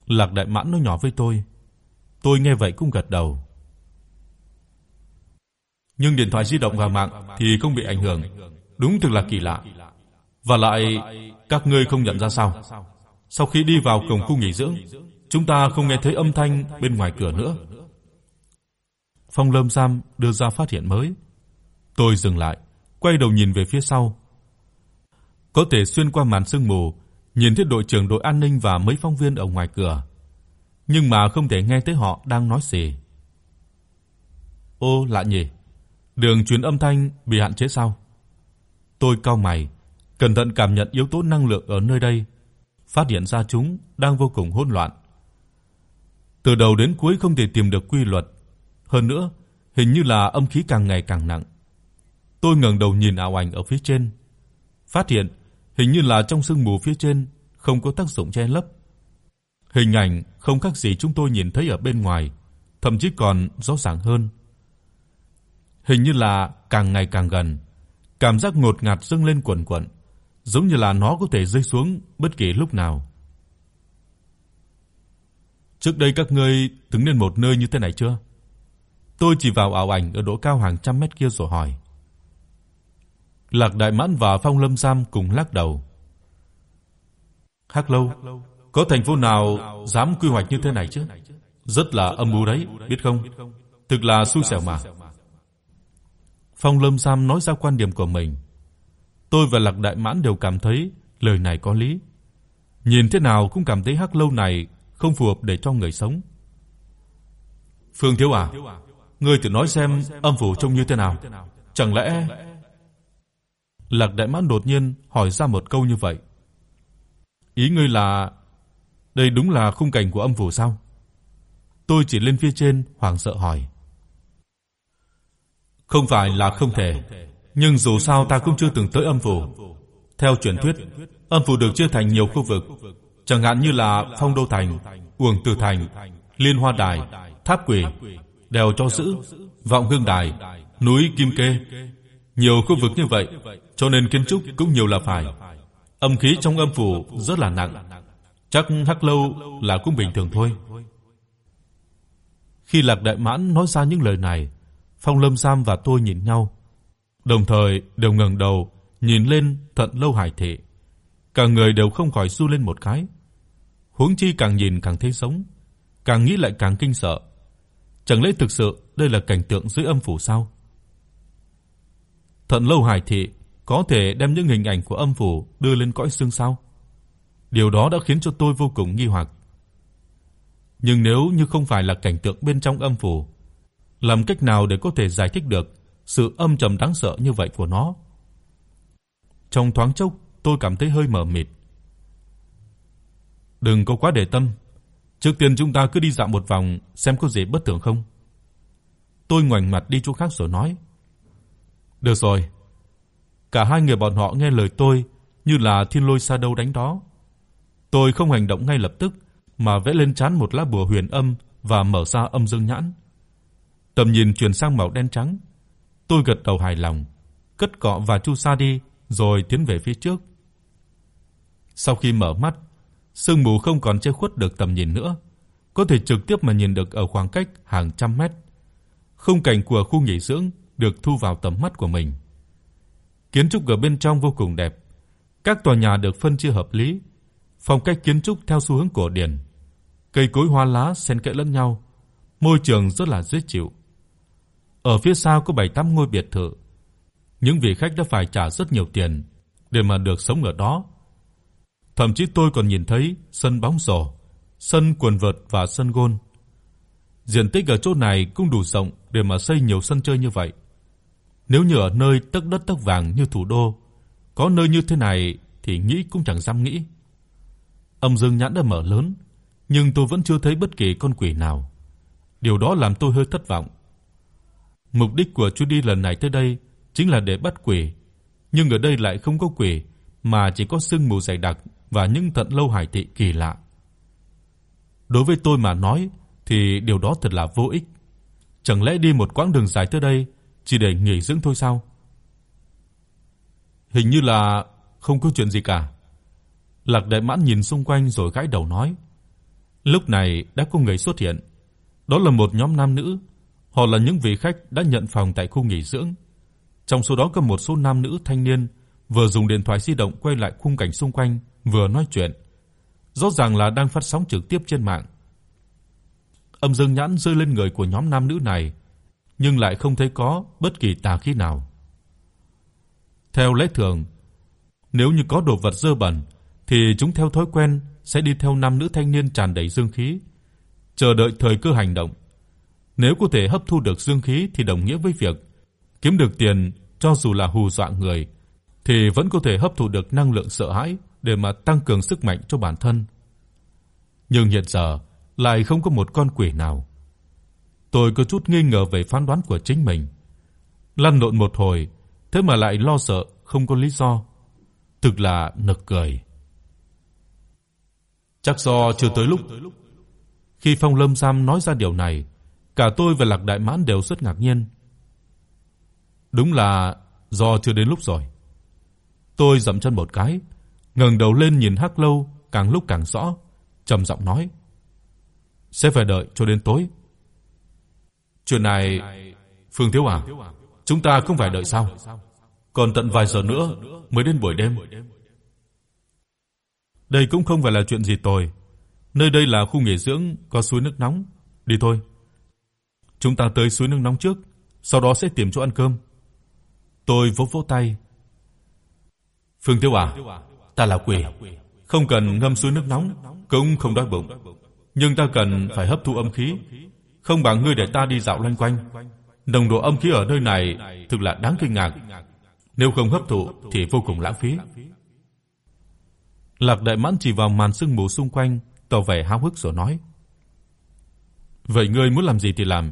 Lạc Đại Mãn nói nhỏ với tôi. Tôi nghe vậy cũng gật đầu. Nhưng điện thoại di động và mạng thì không bị ảnh hưởng, đúng thực là kỳ lạ. Và lại các ngươi không nhận ra sao? Sau khi đi vào cổng khu nghỉ dưỡng, chúng ta không nghe thấy âm thanh bên ngoài cửa nữa. Phong Lâm Sam đưa ra phát hiện mới. Tôi dừng lại, quay đầu nhìn về phía sau. Có thể xuyên qua màn sương mù, nhìn thấy đội trưởng đội an ninh và mấy phóng viên ở ngoài cửa, nhưng mà không thể nghe thấy họ đang nói gì. Ô lạ nhỉ, đường truyền âm thanh bị hạn chế sao? Tôi cau mày, cẩn thận cảm nhận yếu tố năng lượng ở nơi đây phát hiện ra chúng đang vô cùng hỗn loạn. Từ đầu đến cuối không thể tìm được quy luật, hơn nữa, hình như là âm khí càng ngày càng nặng. Tôi ngẩng đầu nhìn ảo ảnh ở phía trên, phát hiện hình như là trong sương mù phía trên không có tác dụng che lấp. Hình ảnh không khác gì chúng tôi nhìn thấy ở bên ngoài, thậm chí còn rõ ràng hơn. Hình như là càng ngày càng gần, cảm giác ngột ngạt dâng lên quần quần giống như là nó có thể rơi xuống bất kỳ lúc nào. Trước đây các ngươi từng đến một nơi như thế này chưa? Tôi chỉ vào ảo ảnh ở độ cao hàng trăm mét kia rồi hỏi. Lạc Đại Mãn và Phong Lâm Sam cùng lắc đầu. Hắc Lâu, có thành phố nào dám quy hoạch như thế này chứ? Rất là âm mưu đấy, biết không? Thực là xui xẻo mà. Phong Lâm Sam nói ra quan điểm của mình. Tôi và Lạc Đại Mãn đều cảm thấy lời này có lý. Nhìn thế nào cũng cảm thấy Hắc lâu này không phù hợp để cho người sống. Phương Thiếu à, ngươi thử nói xem âm phủ trông như thế nào? Chẳng lẽ Lạc Đại Mãn đột nhiên hỏi ra một câu như vậy. Ý ngươi là đây đúng là khung cảnh của âm phủ sao? Tôi chỉ lên phía trên hoảng sợ hỏi. Không phải là không thể, nhưng dù sao ta cũng chưa từng tới âm phủ. Theo truyền thuyết, âm phủ được chia thành nhiều khu vực, chẳng hạn như là Phong Đô thành, Uổng Tử thành, Liên Hoa đài, Tháp Quỷ, Đèo Cho Sữ, Vọng Hương đài, núi Kim Kê. Nhiều khu vực như vậy, cho nên kiến trúc cũng nhiều là phải. Âm khí trong âm phủ rất là nặng. Chắc Hắc lâu là cũng bình thường thôi. Khi Lạc Đại Mãn nói ra những lời này, Phong Lâm Sam và tôi nhìn nhau, đồng thời đều ngẩng đầu nhìn lên Thận Lâu Hải Thị. Cả người đều không khỏi run lên một cái. Huống chi càng nhìn càng thấy sống, càng nghĩ lại càng kinh sợ. Chẳng lẽ thực sự đây là cảnh tượng dưới âm phủ sao? Thận Lâu Hải Thị có thể đem những hình ảnh của âm phủ đưa lên cõi xương sao? Điều đó đã khiến cho tôi vô cùng nghi hoặc. Nhưng nếu như không phải là cảnh tượng bên trong âm phủ, làm cách nào để có thể giải thích được sự âm trầm đáng sợ như vậy của nó. trong thoáng chốc tôi cảm thấy hơi mờ mịt. Đừng có quá để tâm, trước tiên chúng ta cứ đi dạo một vòng xem có gì bất thường không. Tôi ngoảnh mặt đi chỗ khác rồi nói. Được rồi. Cả hai người bọn họ nghe lời tôi như là thiên lôi sa đâu đánh đó. Tôi không hành động ngay lập tức mà vẽ lên trán một lá bùa huyền âm và mở ra âm dương nhãn. Tầm nhìn chuyển sang màu đen trắng. Tôi gật đầu hài lòng, cất cọ và chu sa đi rồi tiến về phía trước. Sau khi mở mắt, sương mù không còn che khuất được tầm nhìn nữa, có thể trực tiếp mà nhìn được ở khoảng cách hàng trăm mét. Khung cảnh của khu nghỉ dưỡng được thu vào tầm mắt của mình. Kiến trúc ở bên trong vô cùng đẹp. Các tòa nhà được phân chia hợp lý, phong cách kiến trúc theo xu hướng cổ điển. Cây cối hoa lá xen kẽ lẫn nhau, môi trường rất là dễ chịu. Ở phía sau có 7-8 ngôi biệt thự. Những vị khách đã phải trả rất nhiều tiền để mà được sống ở đó. Thậm chí tôi còn nhìn thấy sân bóng rổ, sân quần vợt và sân golf. Diện tích ở chỗ này cũng đủ rộng để mà xây nhiều sân chơi như vậy. Nếu như ở nơi tấc đất tấc vàng như thủ đô, có nơi như thế này thì nghĩ cũng chẳng dám nghĩ. Âm dương nhãn đã mở lớn, nhưng tôi vẫn chưa thấy bất kỳ con quỷ nào. Điều đó làm tôi hơi thất vọng. Mục đích của chuyến đi lần này tới đây chính là để bắt quỷ, nhưng ở đây lại không có quỷ mà chỉ có sương mù dày đặc và những tận lâu hải thị kỳ lạ. Đối với tôi mà nói thì điều đó thật là vô ích. Chẳng lẽ đi một quãng đường dài tới đây chỉ để nghỉ dưỡng thôi sao? Hình như là không có chuyện gì cả. Lạc Đại Mãn nhìn xung quanh rồi gãi đầu nói. Lúc này đã có người xuất hiện. Đó là một nhóm nam nữ, họ là những vị khách đã nhận phòng tại khu nghỉ dưỡng. Trong số đó có một số nam nữ thanh niên vừa dùng điện thoại di động quay lại khung cảnh xung quanh, vừa nói chuyện. Rõ ràng là đang phát sóng trực tiếp trên mạng. Âm Dương Nhãn rơi lên người của nhóm nam nữ này, nhưng lại không thấy có bất kỳ tà khí nào. Theo lẽ thường, nếu như có đồ vật dơ bẩn thì chúng theo thói quen sẽ đi theo nam nữ thanh niên tràn đầy dương khí, chờ đợi thời cơ hành động. Nếu có thể hấp thu được dương khí thì đồng nghĩa với việc kiếm được tiền cho dù là hù dọa người thì vẫn có thể hấp thụ được năng lượng sợ hãi để mà tăng cường sức mạnh cho bản thân. Nhưng hiện giờ lại không có một con quỷ nào. Tôi có chút nghi ngờ về phán đoán của chính mình. Lăn lộn một hồi, thế mà lại lo sợ không có lý do. Thực là nực cười. Chắc do chưa tới lúc. Khi Phong Lâm Sam nói ra điều này, cả tôi và Lạc Đại Mãn đều rất ngạc nhiên. Đúng là do chưa đến lúc rồi. Tôi dậm chân một cái, ngẩng đầu lên nhìn Hắc Lâu càng lúc càng rõ, trầm giọng nói: "Sẽ phải đợi cho đến tối." Chuyện này, Phương Thiếu à, chúng ta không phải đợi sao? Còn tận vài giờ nữa mới đến buổi đêm. Đây cũng không phải là chuyện gì tồi. Nơi đây là khu nghỉ dưỡng có suối nước nóng, đi thôi. Chúng ta tới suối nước nóng trước, sau đó sẽ tìm chỗ ăn cơm. Tôi vỗ vỗ tay. Phương Thiếu à, ta là quỷ, không cần ngâm suối nước nóng, cũng không đói bụng, nhưng ta cần phải hấp thu âm khí, không bằng ngươi để ta đi dạo loanh quanh. Nồng độ âm khí ở nơi này thực là đáng kinh ngạc. Nếu không hấp thụ thì vô cùng lãng phí. Lạc Đại Mãn chỉ vào màn sương mù xung quanh, tỏ vẻ háo hức rồi nói: "Vậy ngươi muốn làm gì thì làm,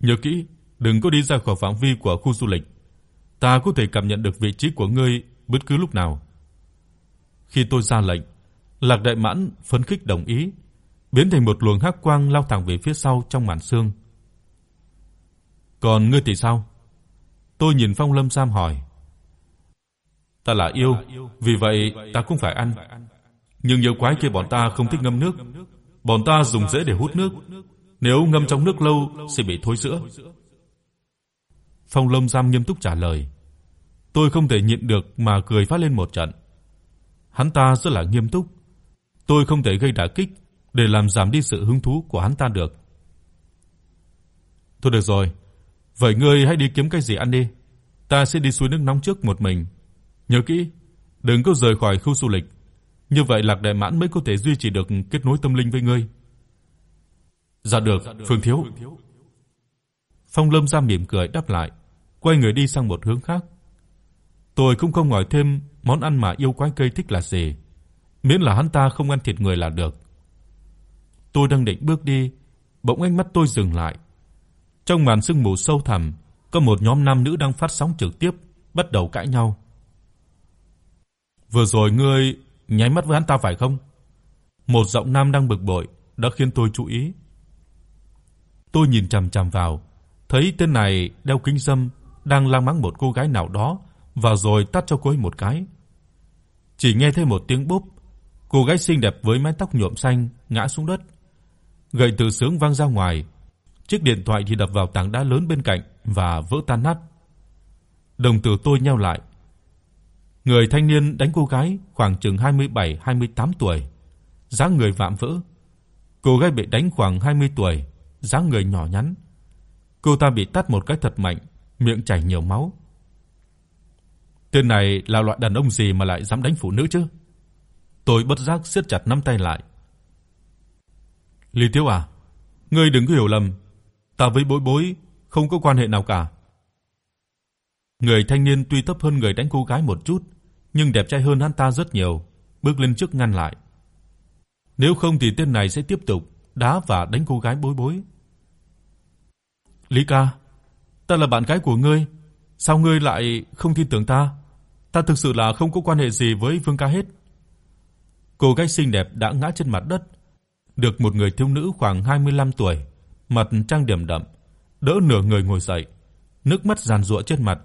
nhớ kỹ, đừng có đi ra khỏi phạm vi của khu du lịch. Ta có thể cảm nhận được vị trí của ngươi bất cứ lúc nào." Khi tôi ra lệnh, Lạc Đại Mãn phấn khích đồng ý, biến thành một luồng hắc quang lao thẳng về phía sau trong màn sương. "Còn ngươi thì sao?" Tôi nhìn Phong Lâm Sam hỏi. "Ta là yêu, vì vậy ta cũng phải ăn. Nhưng yêu quái kia bọn ta không thích ngâm nước, bọn ta dùng dễ để hút nước, nếu ngâm trong nước lâu sẽ bị thối rữa." Phong Lâm Giang nghiêm túc trả lời. Tôi không thể nhịn được mà cười phá lên một trận. Hắn ta rất là nghiêm túc, tôi không thể gây đả kích để làm giảm đi sự hứng thú của hắn ta được. Thôi được rồi, vậy ngươi hãy đi kiếm cái gì ăn đi, ta sẽ đi suối nước nóng trước một mình. Nhớ kỹ, đừng có rời khỏi khu du lịch, như vậy Lạc Đại Mãn mới có thể duy trì được kết nối tâm linh với ngươi. Dạ được, Phương thiếu. Phong Lâm ra mỉm cười đáp lại, quay người đi sang một hướng khác. Tôi cũng không hỏi thêm món ăn mà yêu quái cây thích là gì, miễn là hắn ta không ăn thịt người là được. Tôi đang định bước đi, bỗng ánh mắt tôi dừng lại. Trong màn sương mù sâu thẳm, có một nhóm nam nữ đang phát sóng trực tiếp, bắt đầu cãi nhau. Vừa rồi ngươi nháy mắt với hắn ta phải không? Một giọng nam đang bực bội đã khiến tôi chú ý. Tôi nhìn chằm chằm vào, thấy tên này đeo kính râm đang lang mắng một cô gái nào đó và rồi tát cho cô ấy một cái. Chỉ nghe thấy một tiếng bốp, cô gái xinh đẹp với mái tóc nhuộm xanh ngã xuống đất. Gậy từ sướng vang ra ngoài, chiếc điện thoại thì đập vào tảng đá lớn bên cạnh và vỡ tan nát. Đồng tử tôi nheo lại. Người thanh niên đánh cô gái khoảng chừng 27-28 tuổi, dáng người vạm vỡ. Cô gái bị đánh khoảng 20 tuổi, dáng người nhỏ nhắn. Cô ta bị tát một cái thật mạnh, miệng chảy nhiều máu. Tên này là loại đàn ông gì mà lại dám đánh phụ nữ chứ? Tôi bất giác siết chặt nắm tay lại. Lý Tiêu à, ngươi đừng có hiểu lầm, ta với Bối Bối không có quan hệ nào cả. Người thanh niên tuy thấp hơn người đánh cô gái một chút, nhưng đẹp trai hơn hắn ta rất nhiều, bước lên trước ngăn lại. Nếu không thì tên này sẽ tiếp tục đá và đánh cô gái Bối Bối. Lý ca, ta là bạn gái của ngươi, sao ngươi lại không tin tưởng ta? Ta thực sự là không có quan hệ gì với Vương ca hết. Cô gái xinh đẹp đã ngã trên mặt đất, được một người thiếu nữ khoảng 25 tuổi, mặt trang điểm đậm, đỡ nửa người ngồi dậy, nước mắt giàn giụa trên mặt.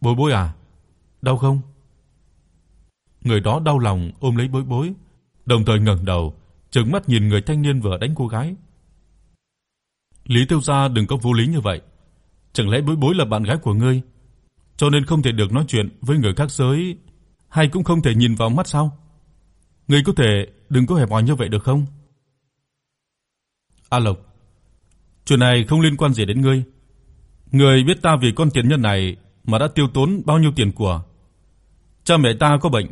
"Bối Bối à, đau không?" Người đó đau lòng ôm lấy Bối Bối, đồng thời ngẩng đầu, trừng mắt nhìn người thanh niên vừa đánh cô gái. "Lý Tiêu gia đừng có vô lý như vậy, chẳng lẽ Bối Bối là bạn gái của ngươi, cho nên không thể được nói chuyện với người khác giới, hay cũng không thể nhìn vào mắt sao? Ngươi có thể đừng có hẹp hòi như vậy được không?" A Lộc, chuyện này không liên quan gì đến ngươi. Ngươi biết ta vì con tiền nhân này mà đã tiêu tốn bao nhiêu tiền của. Cha mẹ ta có bệnh,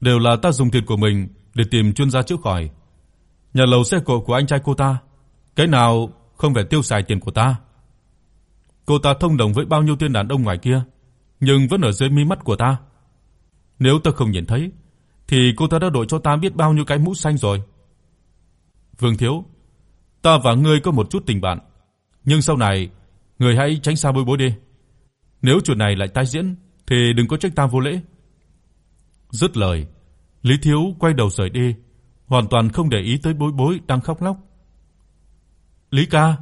đều là ta dùng tiền của mình để tìm chuyên gia chữa khỏi. Nhà lầu xe cộ của anh trai cô ta, cái nào không phải tiêu xài tiền của ta. Cô ta thông đồng với bao nhiêu tên đàn ông ngoài kia, nhưng vẫn ở dưới mí mắt của ta. Nếu ta không nhìn thấy thì cô ta đã đổi cho ta biết bao nhiêu cái mũ xanh rồi. Vương thiếu, ta và ngươi có một chút tình bạn, nhưng sau này ngươi hãy tránh xa Bối Bối đi. Nếu chuyện này lại tái diễn thì đừng có trách ta vô lễ. Dứt lời, Lý Thiếu quay đầu rời đi, hoàn toàn không để ý tới Bối Bối đang khóc lóc. "Lý ca,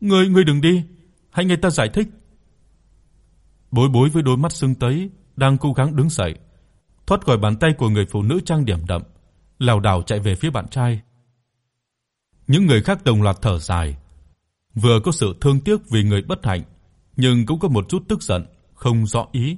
ngươi ngươi đừng đi, hãy nghe ta giải thích." Bối Bối với đôi mắt sưng tấy đang cố gắng đứng dậy, thoát khỏi bàn tay của người phụ nữ trang điểm đậm, lảo đảo chạy về phía bạn trai. Những người khác đồng loạt thở dài, vừa có sự thương tiếc vì người bất hạnh, nhưng cũng có một chút tức giận không rõ ý.